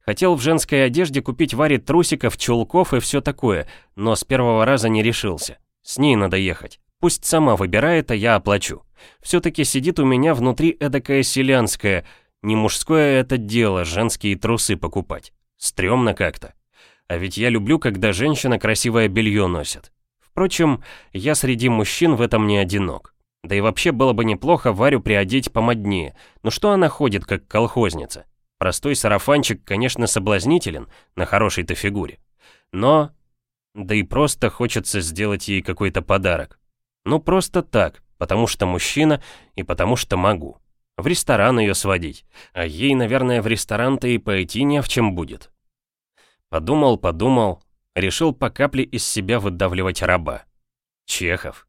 Хотел в женской одежде купить Варе трусиков, чулков и все такое, но с первого раза не решился. С ней надо ехать. Пусть сама выбирает, а я оплачу. Все-таки сидит у меня внутри эдакая селянская. Не мужское это дело, женские трусы покупать. Стремно как-то. А ведь я люблю, когда женщина красивое белье носит. Впрочем, я среди мужчин в этом не одинок. Да и вообще было бы неплохо Варю приодеть помоднее. Но что она ходит, как колхозница? Простой сарафанчик, конечно, соблазнителен на хорошей-то фигуре. Но... Да и просто хочется сделать ей какой-то подарок. Ну просто так, потому что мужчина и потому что могу. В ресторан ее сводить. А ей, наверное, в ресторан-то и пойти не в чем будет. Подумал, подумал, решил по капле из себя выдавливать раба. Чехов.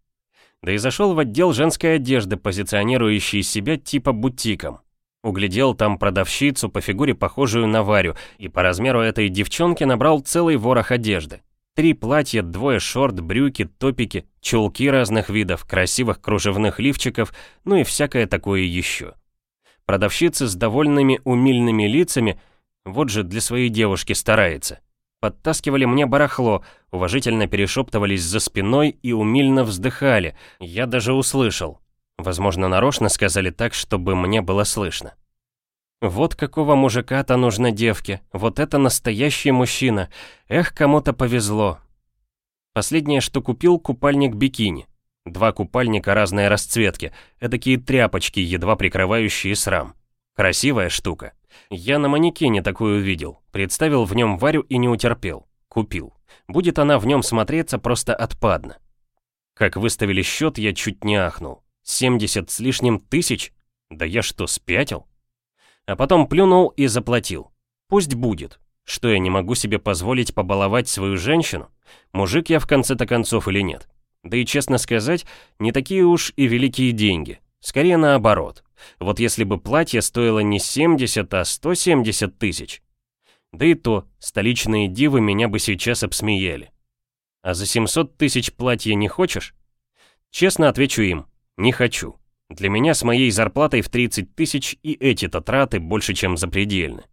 Да и зашел в отдел женской одежды, позиционирующий себя типа бутиком. Углядел там продавщицу, по фигуре похожую на Варю, и по размеру этой девчонки набрал целый ворох одежды. Три платья, двое шорт, брюки, топики, чулки разных видов, красивых кружевных лифчиков, ну и всякое такое еще. Продавщицы с довольными умильными лицами, вот же для своей девушки старается. Подтаскивали мне барахло, уважительно перешептывались за спиной и умильно вздыхали. Я даже услышал. Возможно, нарочно сказали так, чтобы мне было слышно. Вот какого мужика-то нужно девке. Вот это настоящий мужчина. Эх, кому-то повезло. Последнее, что купил, купальник бикини. Два купальника разной расцветки, эдакие тряпочки, едва прикрывающие срам. Красивая штука. Я на манекене такую видел. Представил в нем Варю и не утерпел. Купил. Будет она в нем смотреться просто отпадно. Как выставили счет, я чуть не ахнул. 70 с лишним тысяч? Да я что, спятил? А потом плюнул и заплатил. Пусть будет. Что я не могу себе позволить побаловать свою женщину? Мужик я в конце-то концов или нет? Да и честно сказать, не такие уж и великие деньги. Скорее наоборот. Вот если бы платье стоило не 70, а 170 тысяч. Да и то, столичные дивы меня бы сейчас обсмеяли. А за 700 тысяч платье не хочешь? Честно отвечу им, не хочу. Для меня с моей зарплатой в 30 тысяч и эти-то траты больше, чем запредельны.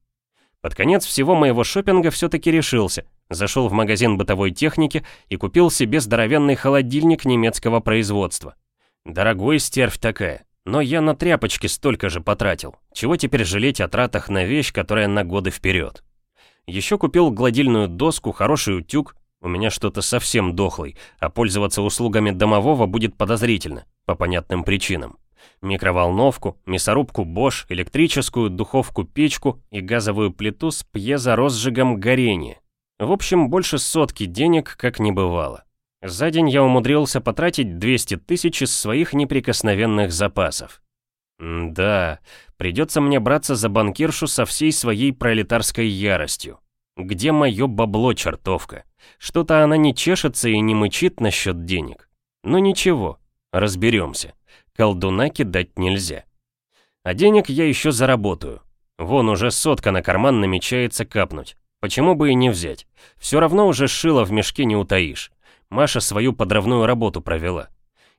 Под конец всего моего шопинга все-таки решился. Зашел в магазин бытовой техники и купил себе здоровенный холодильник немецкого производства. Дорогой стервь такая. Но я на тряпочки столько же потратил. Чего теперь жалеть о тратах на вещь, которая на годы вперед? Еще купил гладильную доску, хороший утюг. У меня что-то совсем дохлый, а пользоваться услугами домового будет подозрительно, по понятным причинам. Микроволновку, мясорубку Bosch, электрическую духовку-печку и газовую плиту с пьезорозжигом горения. В общем, больше сотки денег как не бывало. За день я умудрился потратить 200 тысяч из своих неприкосновенных запасов. М да, придется мне браться за банкиршу со всей своей пролетарской яростью. Где мое бабло, чертовка? Что-то она не чешется и не мычит насчет денег. Но ничего, разберемся. Колдуна кидать нельзя. А денег я еще заработаю. Вон уже сотка на карман намечается капнуть. Почему бы и не взять? Все равно уже шило в мешке не утаишь. Маша свою подрывную работу провела.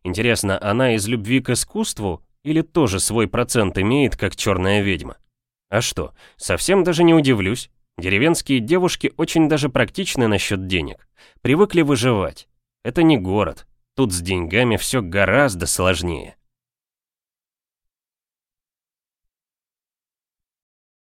Интересно, она из любви к искусству или тоже свой процент имеет, как черная ведьма? А что, совсем даже не удивлюсь. Деревенские девушки очень даже практичны насчет денег. Привыкли выживать. Это не город. Тут с деньгами все гораздо сложнее.